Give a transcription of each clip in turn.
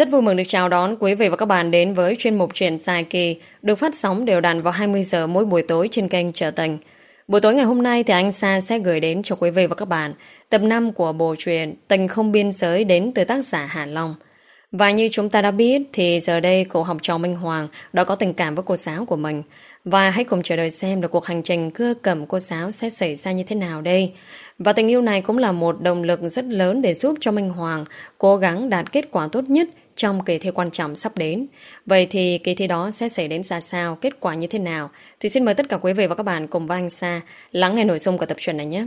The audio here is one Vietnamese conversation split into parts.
Rất vui mừng được chào đón quý vị và các bạn đến với chuyên mục truyện dài kỳ, được phát sóng đều đặn vào 20 giờ mỗi buổi tối trên kênh Trở Tình. Buổi tối ngày hôm nay thì anh Sa sẽ gửi đến cho quý vị và các bạn tập 5 của bộ truyện Tình không biên giới đến từ tác giả Hà Long. Và như chúng ta đã biết thì giờ đây cậu học trò Minh Hoàng đã có tình cảm với cô giáo của mình. Và hãy cùng chờ đợi xem là cuộc hành trình cưa cầm cô giáo sẽ xảy ra như thế nào đây. Và tình yêu này cũng là một động lực rất lớn để giúp cho Minh Hoàng cố gắng đạt kết quả tốt nhất trong kỳ thi quan trọng sắp đến. Vậy thì kỳ thi đó sẽ xảy đến ra sao, kết quả như thế nào? Thì xin mời tất cả quý vị và các bạn cùng với anh Sa lắng nghe nội dung của tập truyện này nhé.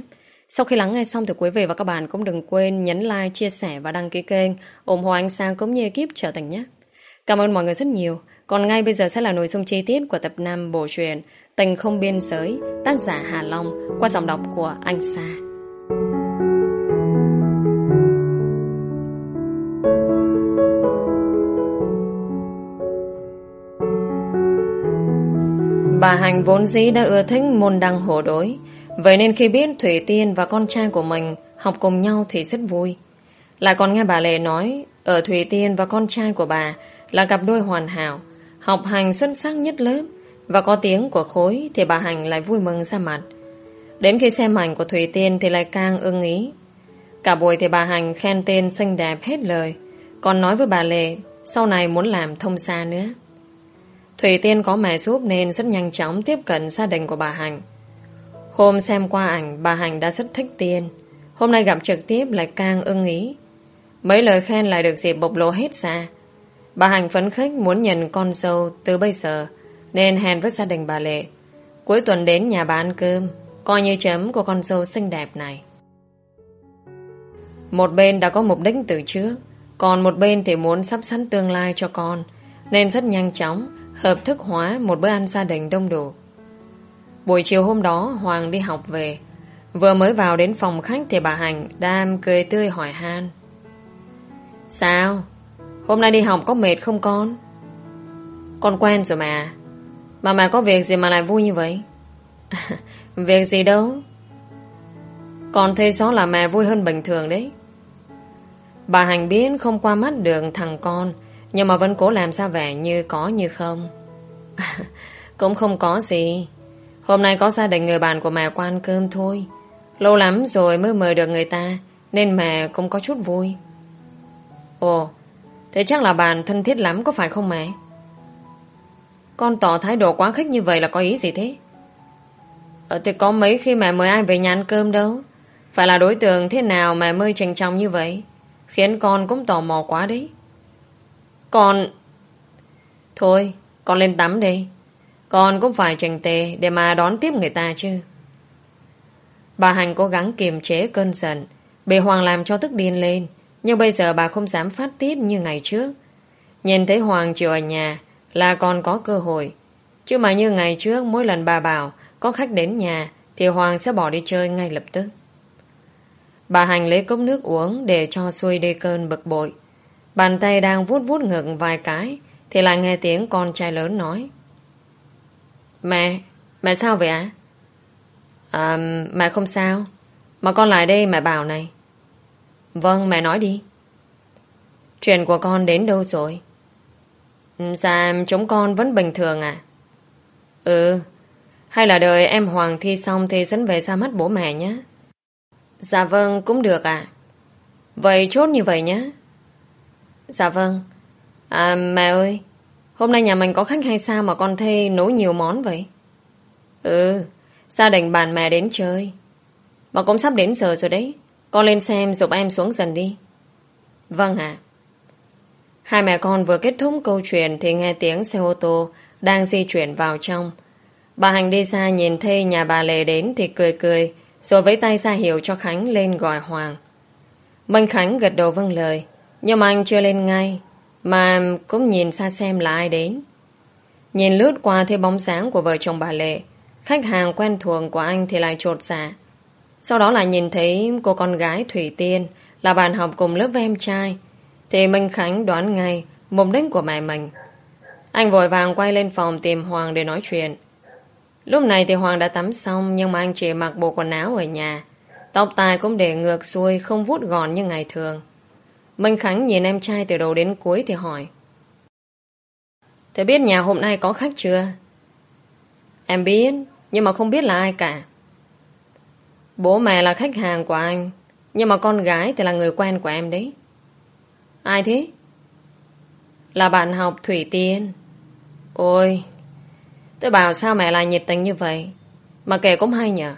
Sau khi lắng nghe xong thì quý vị và các bạn cũng đừng quên nhấn like, chia sẻ và đăng ký kênh ủng hộ anh Sa cũng như ekip trở thành nhé. Cảm ơn mọi người rất nhiều. Còn ngay bây giờ sẽ là nội dung chi tiết của tập 5 bộ truyện Tình không biên giới, tác giả Hà Long qua giọng đọc của anh Sa. Bà Hành vốn dĩ đã ưa thích môn đăng hộ đối Vậy nên khi biết Thủy Tiên và con trai của mình học cùng nhau thì rất vui. Lại còn nghe bà Lệ nói ở Thủy Tiên và con trai của bà là cặp đôi hoàn hảo, học hành xuất sắc nhất lớp và có tiếng của khối thì bà Hành lại vui mừng ra mặt. Đến khi xem ảnh của Thủy Tiên thì lại càng ưng ý. Cả buổi thì bà Hành khen tên xinh đẹp hết lời, còn nói với bà Lệ sau này muốn làm thông xa nữa. Thủy Tiên có mẹ giúp nên rất nhanh chóng tiếp cận gia đình của bà Hành. Hôm xem qua ảnh, bà Hành đã rất thích Tiên. Hôm nay gặp trực tiếp lại càng ưng ý. Mấy lời khen lại được dịp bộc lộ hết ra Bà Hành phấn khích muốn nhận con dâu từ bây giờ, Nên hẹn với gia đình bà Lệ. Cuối tuần đến nhà bà ăn cơm, Coi như chấm của con dâu xinh đẹp này. Một bên đã có mục đích từ trước, Còn một bên thì muốn sắp sẵn tương lai cho con, Nên rất nhanh chóng Hợp thức hóa một bữa ăn gia đình đông đủ. Buổi chiều hôm đó, Hoàng đi học về. Vừa mới vào đến phòng khách Thì bà Hành đam cười tươi hỏi han. Sao? Hôm nay đi học có mệt không con? Con quen rồi mà. Mà mà có việc gì mà lại vui như vậy? Việc gì đâu. Con thấy xó là mẹ vui hơn bình thường đấy. Bà Hành biết không qua mắt được thằng con nhưng mà vẫn cố làm sao vẻ như có như không? Cũng không có gì. Hôm nay có gia đình người bạn của mẹ qua ăn cơm thôi. Lâu lắm rồi mới mời được người ta, Nên mẹ cũng có chút vui. Ồ, Thế chắc là bạn thân thiết lắm có phải không mẹ? Con tỏ thái độ quá khích như vậy là có ý gì thế? Ờ thì có mấy khi mẹ mời ai về nhà ăn cơm đâu. Phải là đối tượng thế nào mẹ mới trình trọng như vậy? Khiến con cũng tò mò quá đấy. Con Thôi, Con lên tắm đi con cũng phải chành tề để mà đón tiếp người ta chứ. Bà Hành cố gắng kiềm chế cơn giận. bề Hoàng làm cho tức điên lên. Nhưng bây giờ bà không dám phát tiết như ngày trước. Nhìn thấy Hoàng chịu ở nhà là còn có cơ hội. Chứ mà như ngày trước, mỗi lần bà bảo có khách đến nhà thì Hoàng sẽ bỏ đi chơi ngay lập tức. Bà Hành lấy cốc nước uống để cho xuôi đi cơn bực bội. Bàn tay đang vuốt vuốt ngực vài cái thì lại nghe tiếng con trai lớn nói. Mẹ, mẹ sao vậy ạ? À? mẹ không sao. Mà con lại đây mẹ bảo này. Vâng, mẹ nói đi. Chuyện của con đến đâu rồi? Ừ, dạ, chúng con vẫn bình thường à? Ừ, hay là đợi em Hoàng thi xong thì dẫn về ra mắt bố mẹ nhé. Dạ vâng, cũng được ạ. Vậy chốt như vậy nhé. Dạ vâng. À, mẹ ơi, Hôm nay nhà mình có khách hay sao mà con thê nấu nhiều món vậy? Ừ, gia đình bạn mẹ đến chơi. Mà cũng sắp đến giờ rồi đấy. Con lên xem giúp em xuống dần đi. Vâng ạ. Hai mẹ con vừa kết thúc câu chuyện thì nghe tiếng xe ô tô đang di chuyển vào trong. Bà Hành đi xa nhìn thê nhà bà Lệ đến thì cười cười rồi với tay ra hiệu cho Khánh lên gọi Hoàng. Minh Khánh gật đầu vâng lời nhưng mà anh chưa lên ngay, mà cũng nhìn xa xem là ai đến. Nhìn lướt qua thấy bóng sáng của vợ chồng bà Lệ, Khách hàng quen thuộc của anh thì lại trột dạ. Sau đó lại nhìn thấy cô con gái Thủy Tiên Là bạn học cùng lớp với em trai, Thì Minh Khánh đoán ngay Mục đích của mẹ mình. Anh vội vàng quay lên phòng tìm Hoàng để nói chuyện. Lúc này thì Hoàng đã tắm xong, Nhưng mà anh chỉ mặc bộ quần áo ở nhà. Tóc tai cũng để ngược xuôi, Không vút gọn như ngày thường. Minh Khánh nhìn em trai từ đầu đến cuối thì hỏi. Thế biết nhà hôm nay có khách chưa? Em biết, nhưng mà không biết là ai cả. Bố mẹ là khách hàng của anh, nhưng mà con gái thì là người quen của em đấy. Ai thế? Là bạn học Thủy Tiên. Ôi, tôi bảo sao mẹ lại nhiệt tình như vậy? Mà kể cũng hay nhở.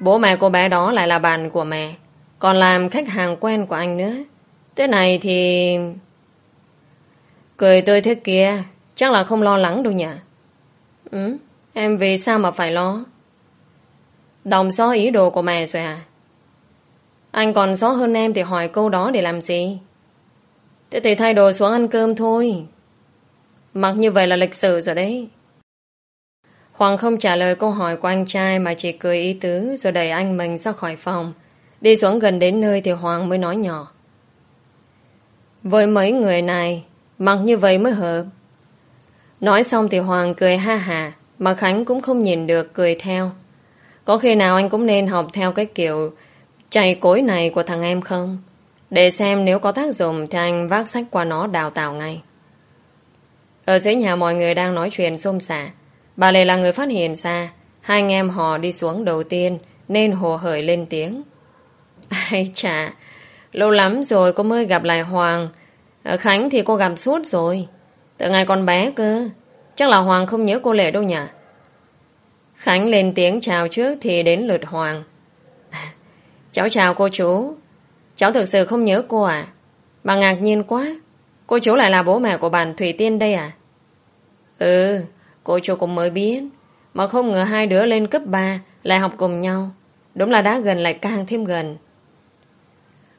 Bố mẹ cô bé đó lại là bạn của mẹ, còn làm khách hàng quen của anh nữa. Thế này thì... Cười tươi thế kia, chắc là không lo lắng đâu nhỉ? Ừ, em vì sao mà phải lo? Đồng xó ý đồ của mẹ rồi à? Anh còn xó hơn em thì hỏi câu đó để làm gì? Thế thì thay đồ xuống ăn cơm thôi. Mặc như vậy là lịch sử rồi đấy. Hoàng không trả lời câu hỏi của anh trai mà chỉ cười ý tứ rồi đẩy anh mình ra khỏi phòng. Đi xuống gần đến nơi thì Hoàng mới nói nhỏ. Với mấy người này, mặc như vậy mới hợp. Nói xong thì Hoàng cười ha hà, mà Khánh cũng không nhìn được cười theo. Có khi nào anh cũng nên học theo cái kiểu chạy cối này của thằng em không? Để xem nếu có tác dụng thì anh vác sách qua nó đào tạo ngay. Ở dưới nhà mọi người đang nói chuyện xôm xả. Bà Lê là người phát hiện ra hai anh em họ đi xuống đầu tiên nên hồ hởi lên tiếng. Ai chà, lâu lắm rồi cô mới gặp lại Hoàng. Ở Khánh thì cô gặp suốt rồi. Từ ngày còn bé cơ. Chắc là Hoàng không nhớ cô Lệ đâu nhỉ? Khánh lên tiếng chào trước thì đến lượt Hoàng. Cháu chào cô chú. Cháu thực sự không nhớ cô à? Bà ngạc nhiên quá. Cô chú lại là bố mẹ của bạn Thủy Tiên đây à? Ừ, cô chú cũng mới biết. Mà không ngờ hai đứa lên cấp 3 lại học cùng nhau. Đúng là đã gần lại càng thêm gần.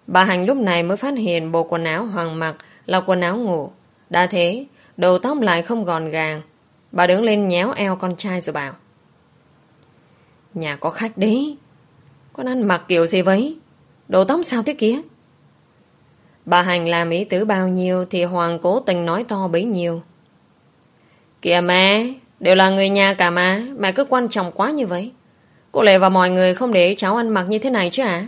Bà Hành lúc này mới phát hiện bộ quần áo Hoàng mặc là quần áo ngủ. Đã thế, đầu tóc lại không gọn gàng. Bà đứng lên nhéo eo con trai rồi bảo. Nhà có khách đấy. Con ăn mặc kiểu gì vậy? Đồ tóc sao thế kia? Bà Hành làm ý tứ bao nhiêu thì Hoàng cố tình nói to bấy nhiêu. Kìa mẹ đều là người nhà cả mà mẹ cứ quan trọng quá như vậy. Cô Lệ và mọi người không để cháu ăn mặc như thế này chứ à?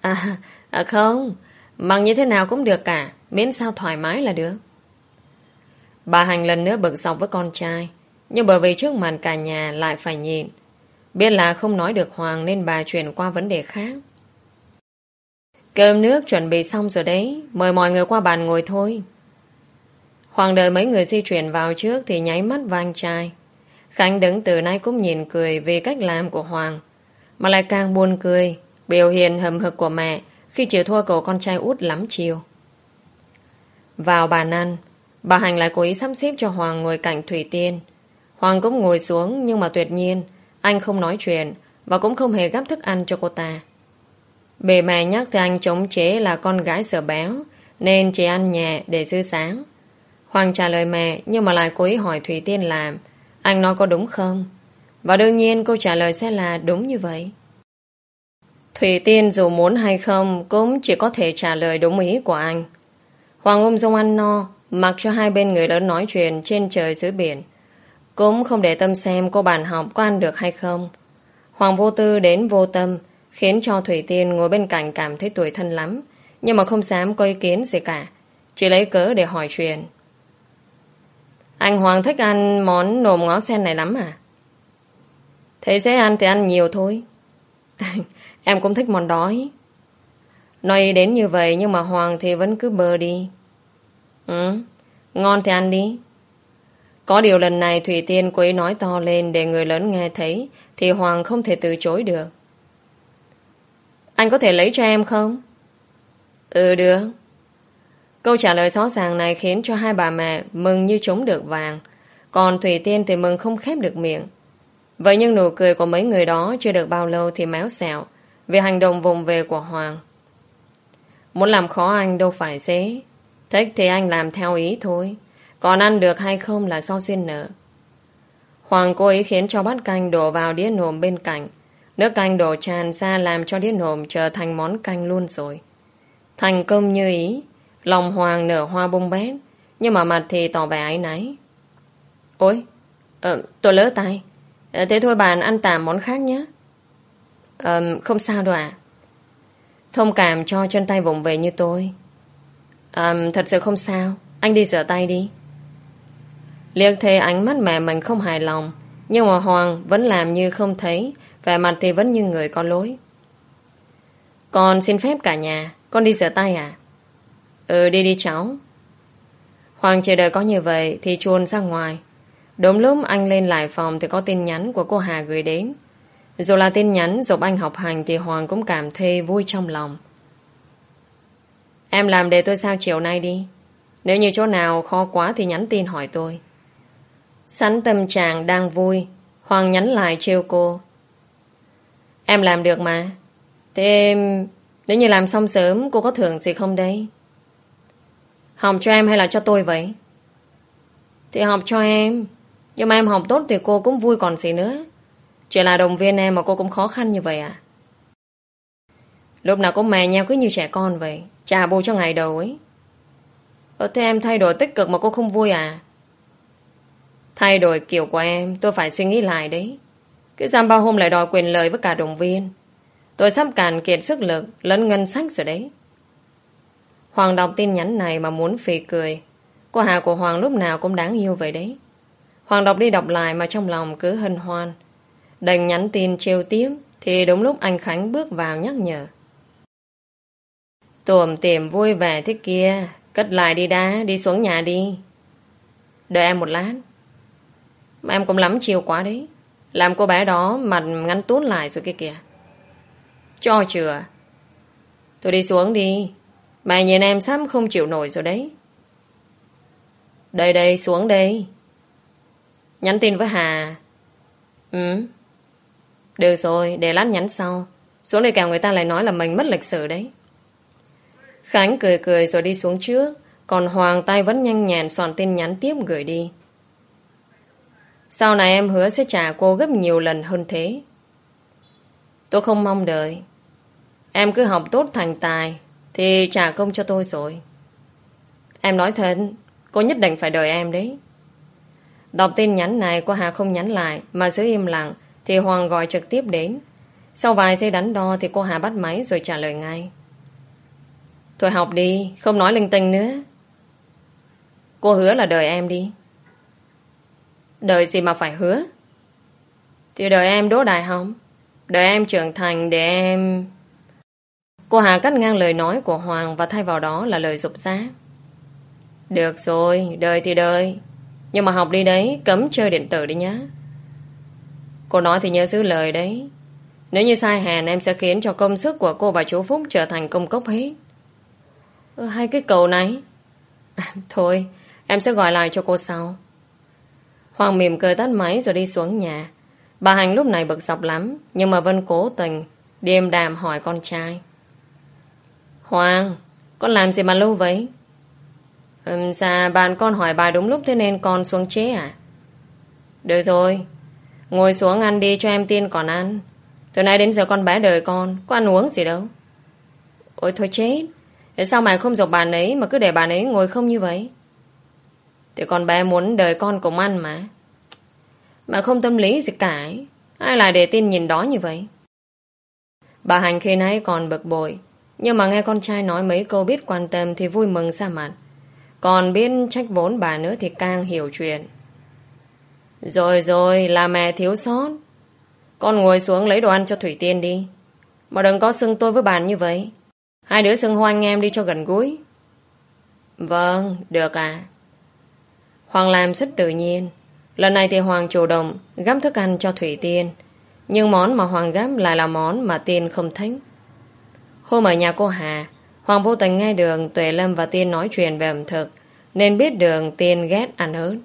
À, à không, bằng như thế nào cũng được cả, miễn sao thoải mái là được. Bà Hành lần nữa bực dọc với con trai, nhưng bởi vì trước mặt cả nhà lại phải nhìn. Biết là không nói được Hoàng nên bà chuyển qua vấn đề khác. Cơm nước chuẩn bị xong rồi đấy, mời mọi người qua bàn ngồi thôi. Hoàng đợi mấy người di chuyển vào trước thì nháy mắt vang trai. Khánh đứng từ nay cũng nhìn cười vì cách làm của Hoàng. Mà lại càng buồn cười, biểu hiện hầm hực của mẹ khi chịu thua cậu con trai út lắm chiều. Vào bàn ăn, bà Hành lại cố ý sắp xếp cho Hoàng ngồi cạnh Thủy Tiên. Hoàng cũng ngồi xuống nhưng mà tuyệt nhiên anh không nói chuyện và cũng không hề gắp thức ăn cho cô ta. Bề mẹ nhắc thì anh chống chế là con gái sợ béo nên chỉ ăn nhẹ để dư sáng. Hoàng trả lời mẹ nhưng mà lại cố ý hỏi Thủy Tiên làm anh nói có đúng không? Và đương nhiên câu trả lời sẽ là đúng như vậy. Thủy Tiên dù muốn hay không cũng chỉ có thể trả lời đúng ý của anh. Hoàng ôm dung ăn no mặc cho hai bên người lớn nói chuyện trên trời dưới biển. Cũng không để tâm xem cô bạn học có ăn được hay không. Hoàng vô tư đến vô tâm, khiến cho Thủy Tiên ngồi bên cạnh cảm thấy tuổi thân lắm, nhưng mà không dám có ý kiến gì cả. Chỉ lấy cớ để hỏi chuyện. Anh Hoàng thích ăn món nồm ngó sen này lắm à? Thế sẽ ăn thì ăn nhiều thôi. em cũng thích món đó Nói đến như vậy nhưng mà Hoàng thì vẫn cứ bơ đi. Ừ, ngon thì ăn đi. Có điều lần này Thủy Tiên cô ấy nói to lên để người lớn nghe thấy thì Hoàng không thể từ chối được. Anh có thể lấy cho em không? Ừ được. Câu trả lời rõ ràng này khiến cho hai bà mẹ mừng như trống được vàng. Còn Thủy Tiên thì mừng không khép được miệng. Vậy nhưng nụ cười của mấy người đó chưa được bao lâu thì méo xẹo vì hành động vùng về của Hoàng. Muốn làm khó anh đâu phải dễ. Thích thì anh làm theo ý thôi. Còn ăn được hay không là do duyên nợ. Hoàng cố ý khiến cho bát canh đổ vào đĩa nồm bên cạnh. Nước canh đổ tràn ra làm cho đĩa nồm trở thành món canh luôn rồi. Thành công như ý, lòng Hoàng nở hoa bung bét, nhưng mà mặt thì tỏ vẻ áy náy. Ôi, ờ, tôi lỡ tay. Ờ, thế thôi bạn ăn tạm món khác nhé um, không sao đâu ạ. Thông cảm cho chân tay vùng về như tôi. um, thật sự không sao. Anh đi rửa tay đi. Liếc thấy ánh mắt mẹ mình không hài lòng. Nhưng mà Hoàng vẫn làm như không thấy. Vẻ mặt thì vẫn như người có lỗi. Con xin phép cả nhà. Con đi rửa tay à? Ừ đi đi cháu. Hoàng chờ đợi có như vậy thì chuồn ra ngoài. Đúng lúc anh lên lại phòng thì có tin nhắn của cô Hà gửi đến. Dù là tin nhắn giúp anh học hành thì Hoàng cũng cảm thấy vui trong lòng. Em làm để tôi sao chiều nay đi. Nếu như chỗ nào khó quá thì nhắn tin hỏi tôi. Sẵn tâm trạng đang vui, Hoàng nhắn lại trêu cô. Em làm được mà. Thế em... Nếu như làm xong sớm cô có thưởng gì không đấy Học cho em hay là cho tôi vậy? Thì học cho em. Nhưng mà em học tốt thì cô cũng vui còn gì nữa. Chỉ là đồng viên em mà cô cũng khó khăn như vậy à? Lúc nào cũng mè nhau cứ như trẻ con vậy. Trả bù cho ngày đầu ấy. Ờ thế em thay đổi tích cực mà cô không vui à? Thay đổi kiểu của em, tôi phải suy nghĩ lại đấy. Cứ giam bao hôm lại đòi quyền lợi với cả đồng viên. Tôi sắp càn kiệt sức lực lẫn ngân sách rồi đấy. Hoàng đọc tin nhắn này mà muốn phì cười. Cô Hà của Hoàng lúc nào cũng đáng yêu vậy đấy. Hoàng đọc đi đọc lại mà trong lòng cứ hân hoan. Đành nhắn tin trêu tiếp thì đúng lúc anh Khánh bước vào nhắc nhở. Tuồm tìm vui vẻ thế kia, Cất lại đi đã, Đi xuống nhà đi. Đợi em một lát. Mà em cũng lắm chiều quá đấy. Làm cô bé đó mặt ngắn tút lại rồi kia kìa. Cho chưa? Tôi đi xuống đi. Mày nhìn em sắp không chịu nổi rồi đấy. Đây đây, xuống đây. Nhắn tin với Hà. Ừ. Được rồi, để lát nhắn sau. Xuống đây kèo người ta lại nói là mình mất lịch sử đấy. Khánh cười cười rồi đi xuống trước. Còn Hoàng tay vẫn nhanh nhàn soạn tin nhắn tiếp gửi đi. Sau này em hứa sẽ trả cô gấp nhiều lần hơn thế. Tôi không mong đợi. Em cứ học tốt thành tài Thì trả công cho tôi rồi. Em nói thật, Cô nhất định phải đợi em đấy. Đọc tin nhắn này, cô Hà không nhắn lại Mà giữ im lặng. Thì Hoàng gọi trực tiếp đến. Sau vài giây đắn đo Thì cô Hà bắt máy rồi trả lời ngay. Thôi học đi, Không nói linh tinh nữa. Cô hứa là đợi em đi. Đợi gì mà phải hứa? Thì đợi em đỗ đại học. Đợi em trưởng thành để em Cô Hà cắt ngang lời nói của Hoàng Và thay vào đó là lời dục giá Được rồi, Đợi thì đợi. Nhưng mà học đi đấy, Cấm chơi điện tử đi nhá. Cô nói thì nhớ giữ lời đấy Nếu như sai hèn em sẽ khiến cho công sức của cô và chú Phúc trở thành công cốc hết Ừ, hai cái cầu này. thôi, em sẽ gọi lại cho cô sau. Hoàng mỉm cười tắt máy rồi đi xuống nhà. Bà Hành lúc này bực dọc lắm, nhưng mà vẫn cố tình, điềm đàm hỏi con trai. Hoàng, con làm gì mà lâu vậy? Ừm, dạ, bạn con hỏi bài đúng lúc thế nên con xuống chế à? Được rồi, ngồi xuống ăn đi cho em tiên còn ăn. Từ nay đến giờ con bé đời con, có ăn uống gì đâu. Ôi thôi chết, Thế sao mày không dục bàn ấy Mà cứ để bàn ấy ngồi không như vậy? Thì con bé muốn đời con cùng ăn mà. Mà không tâm lý gì cả ấy. Ai lại để tin nhìn đó như vậy? Bà Hành khi nãy còn bực bội. Nhưng mà nghe con trai nói mấy câu biết quan tâm Thì vui mừng xa mặt. Còn biết trách vốn bà nữa Thì càng hiểu chuyện. Rồi rồi là mẹ thiếu sót Con ngồi xuống lấy đồ ăn cho Thủy Tiên đi Mà đừng có xưng tôi với bạn như vậy Hai đứa xưng hô anh em đi cho gần gũi. Vâng, được à. Hoàng làm rất tự nhiên. Lần này thì Hoàng chủ động gắp thức ăn cho Thủy Tiên. Nhưng món mà Hoàng gắp lại là món mà Tiên không thích. Hôm ở nhà cô Hà, Hoàng vô tình nghe đường Tuệ Lâm và Tiên nói chuyện về ẩm thực, nên biết đường Tiên ghét ăn ớt.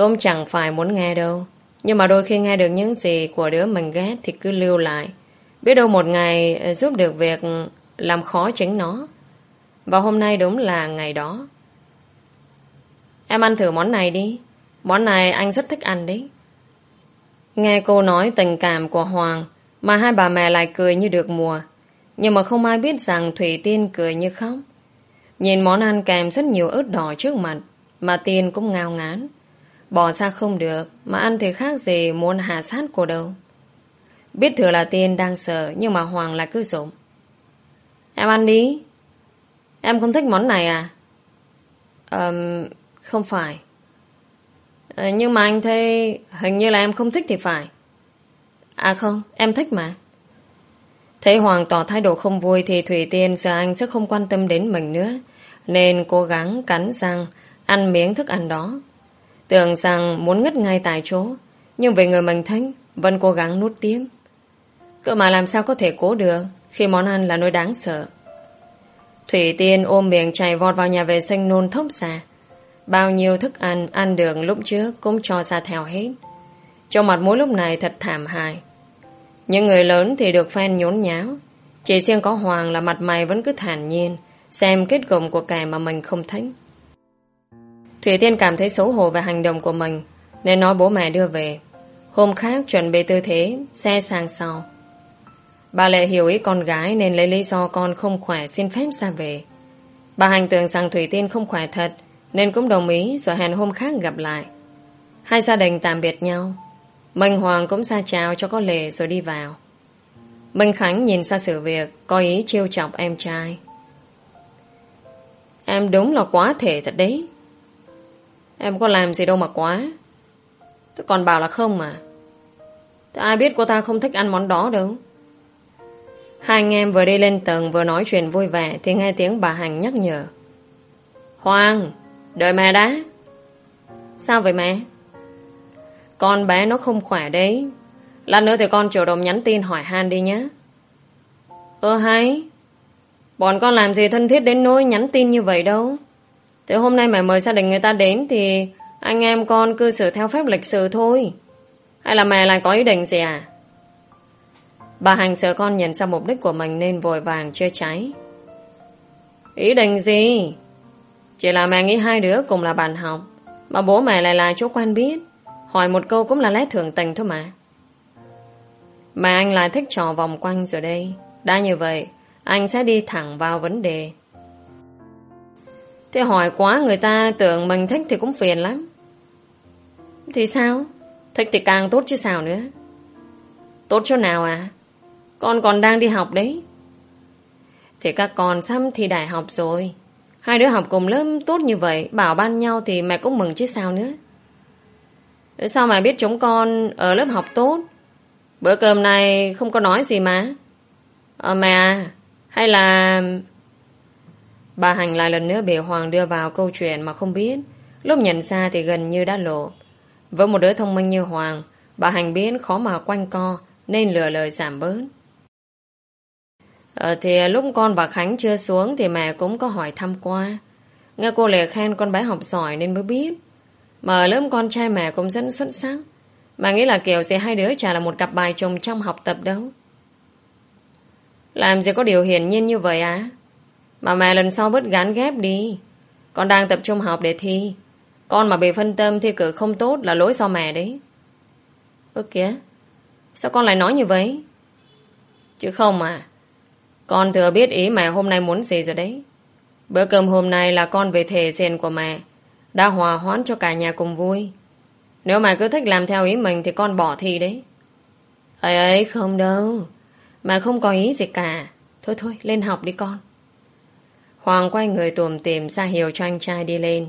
Cũng chẳng phải muốn nghe đâu. Nhưng mà đôi khi nghe được những gì của đứa mình ghét thì cứ lưu lại. Biết đâu một ngày ờ, giúp được việc làm khó chính nó. Và hôm nay đúng là ngày đó. Em ăn thử món này đi. Món này anh rất thích ăn đấy. Nghe cô nói tình cảm của Hoàng mà hai bà mẹ lại cười như được mùa. Nhưng mà không ai biết rằng Thủy Tiên cười như khóc. Nhìn món ăn kèm rất nhiều ớt đỏ trước mặt mà Tiên cũng ngao ngán. Bỏ ra không được mà ăn thì khác gì muốn hạ sát cô đâu. Biết thừa là Tiên đang sợ nhưng mà Hoàng lại cứ rộm Em ăn đi. Em không thích món này à? Um, không phải. À, nhưng mà anh thấy hình như là em không thích thì phải. À không, em thích mà. Thấy Hoàng tỏ thái độ không vui thì Thủy Tiên sợ anh sẽ không quan tâm đến mình nữa. Nên cố gắng cắn răng, ăn miếng thức ăn đó. Tưởng rằng muốn ngất ngay tại chỗ. Nhưng vì người mình thích, vẫn cố gắng nuốt tiếp. Cơ mà làm sao có thể cố được khi món ăn là nỗi đáng sợ. Thủy Tiên ôm miệng chạy vọt vào nhà vệ sinh nôn thốc xà Bao nhiêu thức ăn ăn được lúc trước cũng cho ra theo hết. Trong mặt mỗi lúc này thật thảm hại. Những người lớn thì được fan nhốn nháo. Chỉ riêng có Hoàng là mặt mày vẫn cứ thản nhiên, xem kết cục của kẻ mà mình không thích. Thủy Tiên cảm thấy xấu hổ về hành động của mình, nên nói bố mẹ đưa về. Hôm khác chuẩn bị tư thế, xe sang sau. Bà Lệ hiểu ý con gái nên lấy lý do con không khỏe xin phép ra về. Bà hành tưởng rằng Thủy Tiên không khỏe thật, nên cũng đồng ý rồi hẹn hôm khác gặp lại. Hai gia đình tạm biệt nhau. Minh Hoàng cũng xa chào cho có lệ rồi đi vào. Minh Khánh nhìn xa sự việc, có ý chiêu chọc em trai. Em đúng là quá thể thật đấy. Em có làm gì đâu mà quá. Tôi còn bảo là không mà. Thế ai biết cô ta không thích ăn món đó đâu. Hai anh em vừa đi lên tầng vừa nói chuyện vui vẻ thì nghe tiếng bà Hành nhắc nhở. Hoàng, đợi mẹ đã. Sao vậy mẹ? Con bé nó không khỏe đấy. Lát nữa thì con chủ động nhắn tin hỏi han đi nhé. Ơ hay. Bọn con làm gì thân thiết đến nỗi nhắn tin như vậy đâu. Thế hôm nay mẹ mời gia đình người ta đến thì anh em con cư xử theo phép lịch sử thôi. Hay là mẹ lại có ý định gì à? Bà Hành sợ con nhận ra mục đích của mình nên vội vàng chơi cháy. Ý định gì? Chỉ là mẹ nghĩ hai đứa cùng là bạn học mà bố mẹ lại là chỗ quen biết. Hỏi một câu cũng là lẽ thường tình thôi mà. Mà anh lại thích trò vòng quanh rồi đây. Đã như vậy, anh sẽ đi thẳng vào vấn đề. Thế hỏi quá người ta tưởng mình thích thì cũng phiền lắm. Thì sao? Thích thì càng tốt chứ sao nữa. Tốt chỗ nào à? Con còn đang đi học đấy. Thì các con sắp thi đại học rồi. Hai đứa học cùng lớp tốt như vậy, bảo ban nhau thì mẹ cũng mừng chứ sao nữa. Sao mẹ biết chúng con ở lớp học tốt? Bữa cơm này không có nói gì mà. À, mẹ à, hay là... Bà Hành lại lần nữa bị Hoàng đưa vào câu chuyện mà không biết. Lúc nhận ra thì gần như đã lộ. Với một đứa thông minh như Hoàng, bà Hành biết khó mà quanh co nên lừa lời giảm bớt. Ờ, thì lúc con và Khánh chưa xuống thì mẹ cũng có hỏi thăm qua. Nghe cô Lệ khen con bé học giỏi nên mới biết. Mà ở lớp con trai mẹ cũng rất xuất sắc. Mà nghĩ là kiểu sẽ hai đứa chả là một cặp bài chồng trong học tập đâu. Làm gì có điều hiển nhiên như vậy á? Mà mẹ lần sau bớt gán ghép đi. Con đang tập trung học để thi. Con mà bị phân tâm thi cử không tốt là lỗi do mẹ đấy. Ơ kìa, sao con lại nói như vậy? Chứ không mà. Con thừa biết ý mẹ hôm nay muốn gì rồi đấy. Bữa cơm hôm nay là con về thể diện của mẹ. Đã hòa hoãn cho cả nhà cùng vui. Nếu mà cứ thích làm theo ý mình thì con bỏ thi đấy. ấy ấy không đâu. mẹ không có ý gì cả. Thôi thôi, lên học đi con. Hoàng quay người tùm tìm ra hiệu cho anh trai đi lên.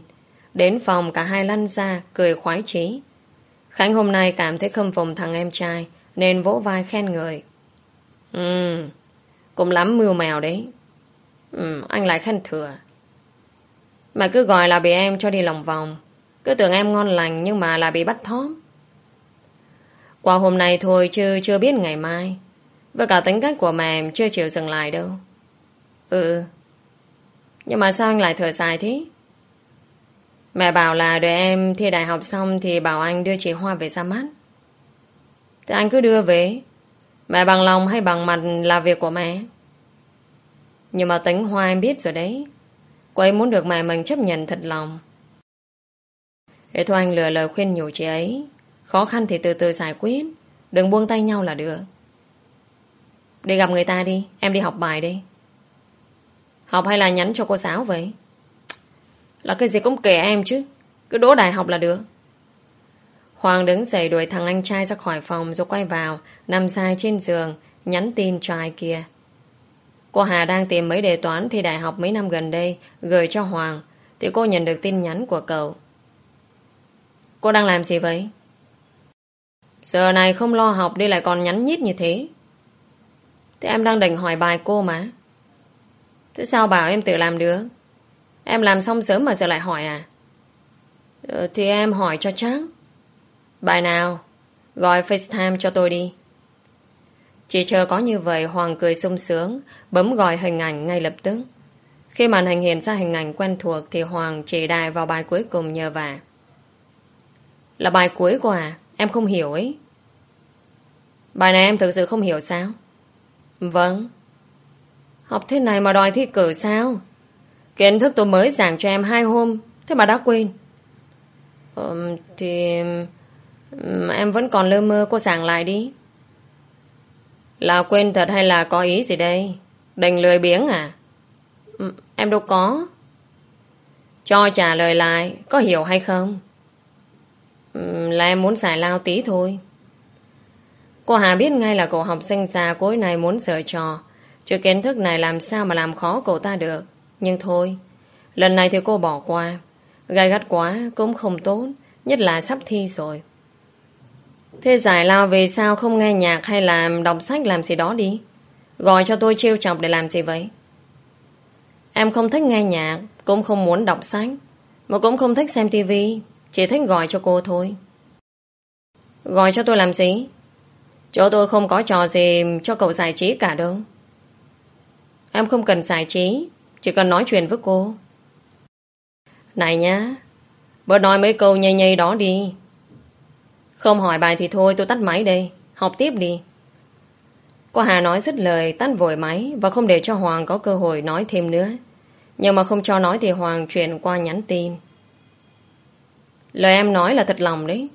Đến phòng cả hai lăn ra, cười khoái chí. Khánh hôm nay cảm thấy khâm phục thằng em trai, nên vỗ vai khen người. Ừ, cũng lắm mưu mèo đấy. Ừ, anh lại khen thừa. Mà cứ gọi là bị em cho đi lòng vòng. Cứ tưởng em ngon lành nhưng mà là bị bắt thóm. Qua hôm nay thôi chứ chưa biết ngày mai. Với cả tính cách của mẹ chưa chịu dừng lại đâu. Ừ. Nhưng mà sao anh lại thở dài thế? Mẹ bảo là đợi em thi đại học xong thì bảo anh đưa chị Hoa về ra mắt. Thì anh cứ đưa về. Mẹ bằng lòng hay bằng mặt là việc của mẹ. Nhưng mà tính Hoa em biết rồi đấy. Cô ấy muốn được mẹ mình chấp nhận thật lòng. Thế thôi anh lừa lời khuyên nhủ chị ấy. Khó khăn thì từ từ giải quyết. Đừng buông tay nhau là được. Đi gặp người ta đi. Em đi học bài đi. Học hay là nhắn cho cô giáo vậy? Là cái gì cũng kể em chứ. Cứ đỗ đại học là được. Hoàng đứng dậy đuổi thằng anh trai ra khỏi phòng rồi quay vào, nằm dài trên giường, nhắn tin cho ai kia. Cô Hà đang tìm mấy đề toán thi đại học mấy năm gần đây gửi cho Hoàng thì cô nhận được tin nhắn của cậu. Cô đang làm gì vậy? Giờ này không lo học đi lại còn nhắn nhít như thế. Thế em đang định hỏi bài cô mà. Thế sao bảo em tự làm được? Em làm xong sớm mà giờ lại hỏi à? Ờ, thì em hỏi cho chắc. Bài nào? Gọi FaceTime cho tôi đi. Chỉ chờ có như vậy Hoàng cười sung sướng Bấm gọi hình ảnh ngay lập tức Khi màn hình hiện ra hình ảnh quen thuộc Thì Hoàng chỉ đài vào bài cuối cùng nhờ vả Là bài cuối của à Em không hiểu ấy Bài này em thực sự không hiểu sao Vâng Học thế này mà đòi thi cử sao Kiến thức tôi mới giảng cho em hai hôm Thế mà đã quên Ừ, Thì Em vẫn còn lơ mơ cô giảng lại đi là quên thật hay là có ý gì đây? Đành lười biếng à? Ừ, em đâu có. Cho trả lời lại, có hiểu hay không? Ừ, là em muốn xài lao tí thôi. Cô Hà biết ngay là cậu học sinh già cối này muốn sợ trò. Chứ kiến thức này làm sao mà làm khó cậu ta được. Nhưng thôi, lần này thì cô bỏ qua. Gai gắt quá cũng không tốt, nhất là sắp thi rồi. Thế giải lao về sao không nghe nhạc hay làm đọc sách làm gì đó đi? Gọi cho tôi trêu chọc để làm gì vậy? Em không thích nghe nhạc, cũng không muốn đọc sách, mà cũng không thích xem tivi, chỉ thích gọi cho cô thôi. Gọi cho tôi làm gì? Chỗ tôi không có trò gì cho cậu giải trí cả đâu. Em không cần giải trí, chỉ cần nói chuyện với cô. Này nhá, bớt nói mấy câu nhây nhây đó đi. Không hỏi bài thì thôi tôi tắt máy đây Học tiếp đi. Cô Hà nói dứt lời tắt vội máy Và không để cho Hoàng có cơ hội nói thêm nữa. Nhưng mà không cho nói thì Hoàng chuyển qua nhắn tin. Lời em nói là thật lòng đấy.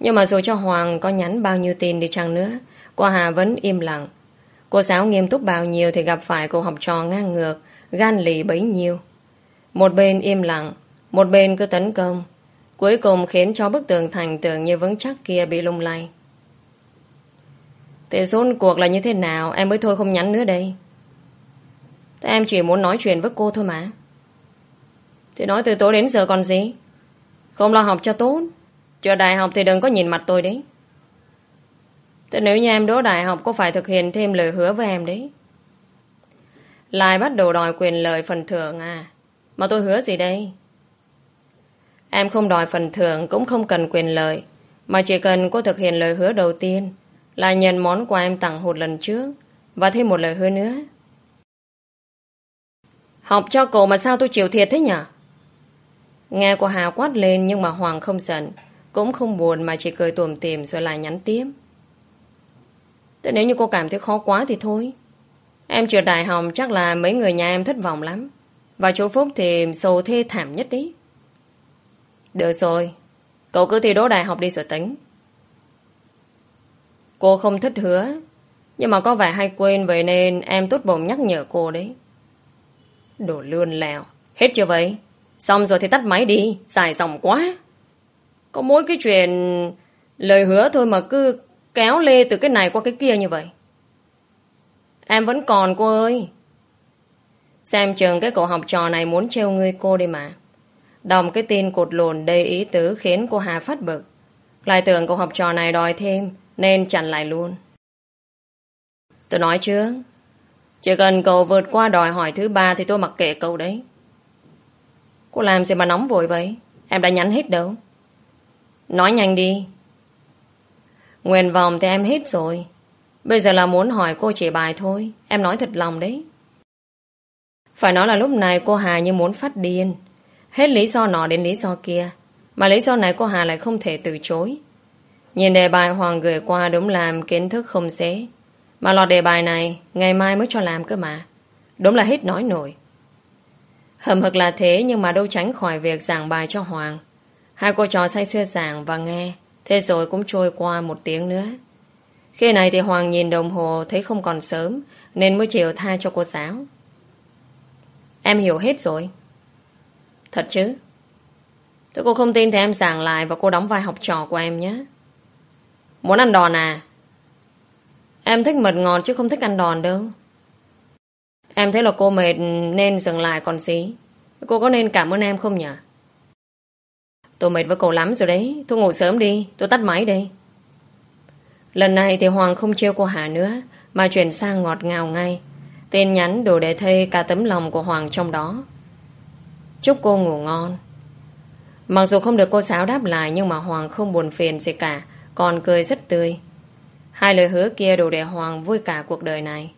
Nhưng mà dù cho Hoàng có nhắn bao nhiêu tin đi chăng nữa Cô Hà vẫn im lặng. Cô giáo nghiêm túc bao nhiêu Thì gặp phải cô học trò ngang ngược, Gan lì bấy nhiêu Một bên im lặng, Một bên cứ tấn công Cuối cùng khiến cho bức tường thành tưởng như vững chắc kia bị lung lay. Thế rốt cuộc là như thế nào em mới thôi không nhắn nữa đây. Thế em chỉ muốn nói chuyện với cô thôi mà. Thì nói từ tối đến giờ còn gì? Không lo học cho tốt. Chờ đại học thì đừng có nhìn mặt tôi đấy. Thế nếu như em đỗ đại học, có phải thực hiện thêm lời hứa với em đấy? Lại bắt đầu đòi quyền lợi phần thưởng à? Mà tôi hứa gì đây? Em không đòi phần thưởng, cũng không cần quyền lợi Mà chỉ cần cô thực hiện lời hứa đầu tiên, Là nhận món quà em tặng hụt lần trước, Và thêm một lời hứa nữa Học cho cô mà sao tôi chịu thiệt thế nhỉ Nghe cô Hà quát lên Nhưng mà Hoàng không giận, Cũng không buồn mà chỉ cười tùm tìm Rồi lại nhắn tiếp Thế nếu như cô cảm thấy khó quá thì thôi. Em trượt đại học chắc là mấy người nhà em thất vọng lắm. Và chú Phúc thì sầu thê thảm nhất đấy. Được rồi, Cậu cứ thi đỗ đại học đi rồi tính. Cô không thích hứa, Nhưng mà có vẻ hay quên Vậy nên em tốt bụng nhắc nhở cô đấy. Đồ lươn lèo, Hết chưa vậy? Xong rồi thì tắt máy đi Xài dòng quá. Có mỗi cái chuyện Lời hứa thôi mà cứ kéo lê từ cái này qua cái kia như vậy Em vẫn còn, cô ơi Xem chừng cái cậu học trò này muốn trêu ngươi cô đi mà đồng cái tin cột lồn đầy ý tứ khiến cô Hà phát bực. Lại tưởng cậu học trò này đòi thêm, nên chặn lại luôn. Tôi nói chưa Chỉ cần cậu vượt qua đòi hỏi thứ ba thì tôi mặc kệ cậu đấy. Cô làm gì mà nóng vội vậy? Em đã nhắn hết đâu. Nói nhanh đi. Nguyện vọng thì em hết rồi. Bây giờ là muốn hỏi cô chỉ bài thôi. Em nói thật lòng đấy. Phải nói là lúc này cô Hà như muốn phát điên. Hết lý do nọ đến lý do kia, Mà lý do này cô Hà lại không thể từ chối Nhìn đề bài Hoàng gửi qua đúng làm kiến thức không xế Mà lọt đề bài này, Ngày mai mới cho làm cơ mà Đúng là hết nói nổi Hầm hực là thế, nhưng mà đâu tránh khỏi việc giảng bài cho Hoàng Hai cô trò say sưa giảng và nghe Thế rồi cũng trôi qua một tiếng nữa Khi này thì Hoàng nhìn đồng hồ Thấy không còn sớm, Nên mới chịu tha cho cô giáo Em hiểu hết rồi Thật chứ? Thế cô không tin thì em giảng lại và cô đóng vai học trò của em nhé. Muốn ăn đòn à? Em thích mật ngọt chứ không thích ăn đòn đâu. Em thấy là cô mệt nên dừng lại còn gì. Cô có nên cảm ơn em không nhỉ? Tôi mệt với cậu lắm rồi đấy. Tôi ngủ sớm đi. Tôi tắt máy đây. Lần này thì Hoàng không trêu cô Hà nữa mà chuyển sang ngọt ngào ngay. Tin nhắn đủ để thê cả tấm lòng của Hoàng trong đó. Chúc cô ngủ ngon. Mặc dù không được cô giáo đáp lại nhưng mà Hoàng không buồn phiền gì cả, còn cười rất tươi. Hai lời hứa kia đủ để Hoàng vui cả cuộc đời này.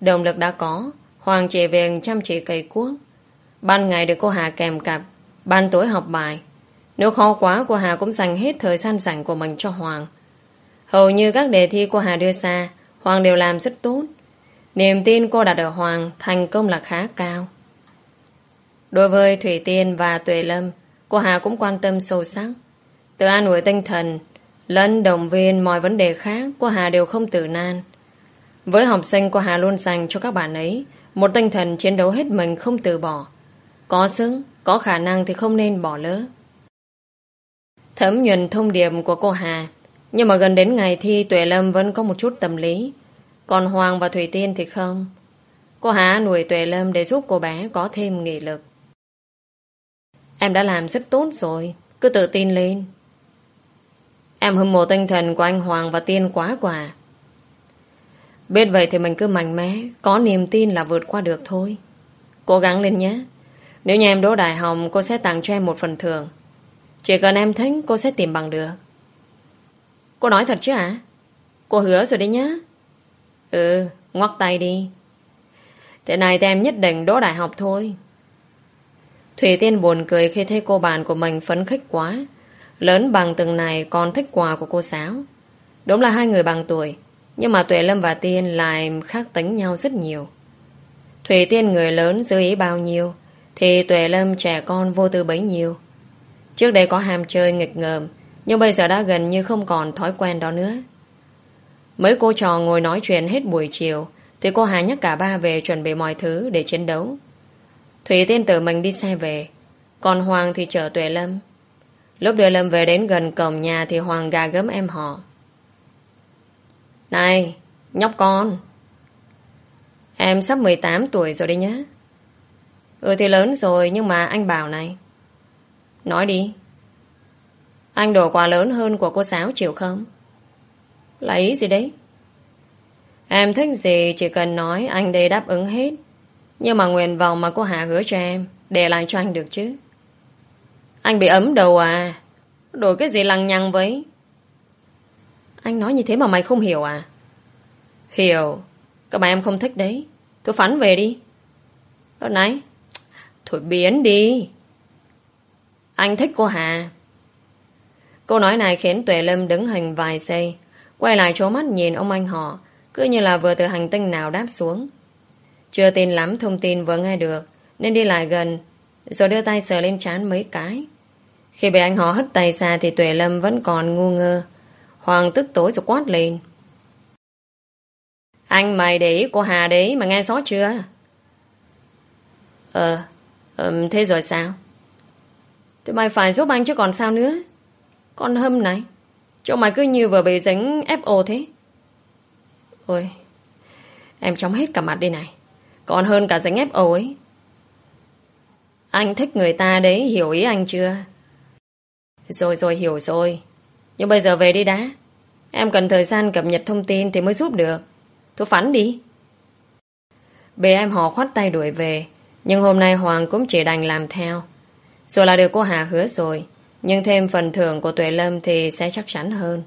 Động lực đã có, Hoàng chỉ về chăm chỉ cây cuốc. Ban ngày được cô Hà kèm cặp, ban tối học bài. Nếu khó quá, cô Hà cũng dành hết thời gian rảnh của mình cho Hoàng. Hầu như các đề thi cô Hà đưa ra, Hoàng đều làm rất tốt. Niềm tin cô đặt ở Hoàng thành công là khá cao. Đối với Thủy Tiên và Tuệ Lâm, cô Hà cũng quan tâm sâu sắc. Từ an ủi tinh thần, lẫn động viên mọi vấn đề khác, cô Hà đều không tử nan. Với học sinh, cô Hà luôn dành cho các bạn ấy một tinh thần chiến đấu hết mình không từ bỏ. Có sức, có khả năng thì không nên bỏ lỡ. Thấm nhuần thông điệp của cô Hà, nhưng mà gần đến ngày thi Tuệ Lâm vẫn có một chút tâm lý. Còn Hoàng và Thủy Tiên thì không. Cô Hà nuôi Tuệ Lâm để giúp cô bé có thêm nghị lực. Em đã làm rất tốt rồi, cứ tự tin lên. Em hâm mộ tinh thần của anh Hoàng và Tiên quá quả. Biết vậy thì mình cứ mạnh mẽ, có niềm tin là vượt qua được thôi. Cố gắng lên nhé. Nếu nhà em đỗ đại học, cô sẽ tặng cho em một phần thưởng. Chỉ cần em thích, cô sẽ tìm bằng được. Cô nói thật chứ hả? Cô hứa rồi đấy nhá. Ừ, ngoắc tay đi. Thế này thì em nhất định đỗ đại học thôi. Thủy Tiên buồn cười khi thấy cô bạn của mình phấn khích quá. Lớn bằng từng này còn thích quà của cô giáo. Đúng là hai người bằng tuổi. Nhưng mà Tuệ Lâm và Tiên lại khác tính nhau rất nhiều. Thủy Tiên người lớn dư ý bao nhiêu thì Tuệ Lâm trẻ con vô tư bấy nhiêu. Trước đây có ham chơi nghịch ngợm nhưng bây giờ đã gần như không còn thói quen đó nữa. Mấy cô trò ngồi nói chuyện hết buổi chiều thì cô Hà nhắc cả ba về chuẩn bị mọi thứ để chiến đấu. Thủy Tiên tự mình đi xe về còn Hoàng thì chở Tuệ Lâm. Lúc đưa Lâm về đến gần cổng nhà thì Hoàng gà gấm em họ. Này, nhóc con. Em sắp 18 tuổi rồi đấy nhá. Ừ thì lớn rồi nhưng mà anh bảo này. Nói đi. Anh đổ quà lớn hơn của cô giáo chịu không? Là ý gì đấy? Em thích gì chỉ cần nói anh đây đáp ứng hết. Nhưng mà nguyện vọng mà cô Hà hứa cho em, để lại cho anh được chứ. Anh bị ấm đầu à? Đổi cái gì lằng nhằng với? Anh nói như thế mà mày không hiểu à? Hiểu. Các bà em không thích đấy. Cứ phán về đi. Ơ, này. Thôi biến đi. Anh thích cô Hà. Câu nói này khiến Tuệ Lâm đứng hình vài giây. Quay lại chỗ mắt nhìn ông anh họ. Cứ như là vừa từ hành tinh nào đáp xuống. Chưa tin lắm thông tin vừa nghe được. Nên đi lại gần. Rồi đưa tay sờ lên trán mấy cái. Khi bị anh họ hất tay xa thì Tuệ Lâm vẫn còn ngu ngơ. Hoàng tức tối rồi quát lên. Anh mày để ý cô Hà đấy mà nghe rõ chưa? Ờ, ờ, thế rồi sao? Thì mày phải giúp anh chứ còn sao nữa? Con hâm này, chỗ mày cứ như vừa bị dính FO thế. Ôi, em chóng hết cả mặt đi này. Còn hơn cả dính FO ấy. Anh thích người ta đấy, hiểu ý anh chưa? Rồi rồi, hiểu rồi. Nhưng bây giờ về đi đã. Em cần thời gian cập nhật thông tin thì mới giúp được. Thôi phắn đi. Bề em họ khoát tay đuổi về. Nhưng hôm nay Hoàng cũng chỉ đành làm theo. Dù là được cô Hà hứa rồi. Nhưng thêm phần thưởng của Tuệ Lâm thì sẽ chắc chắn hơn.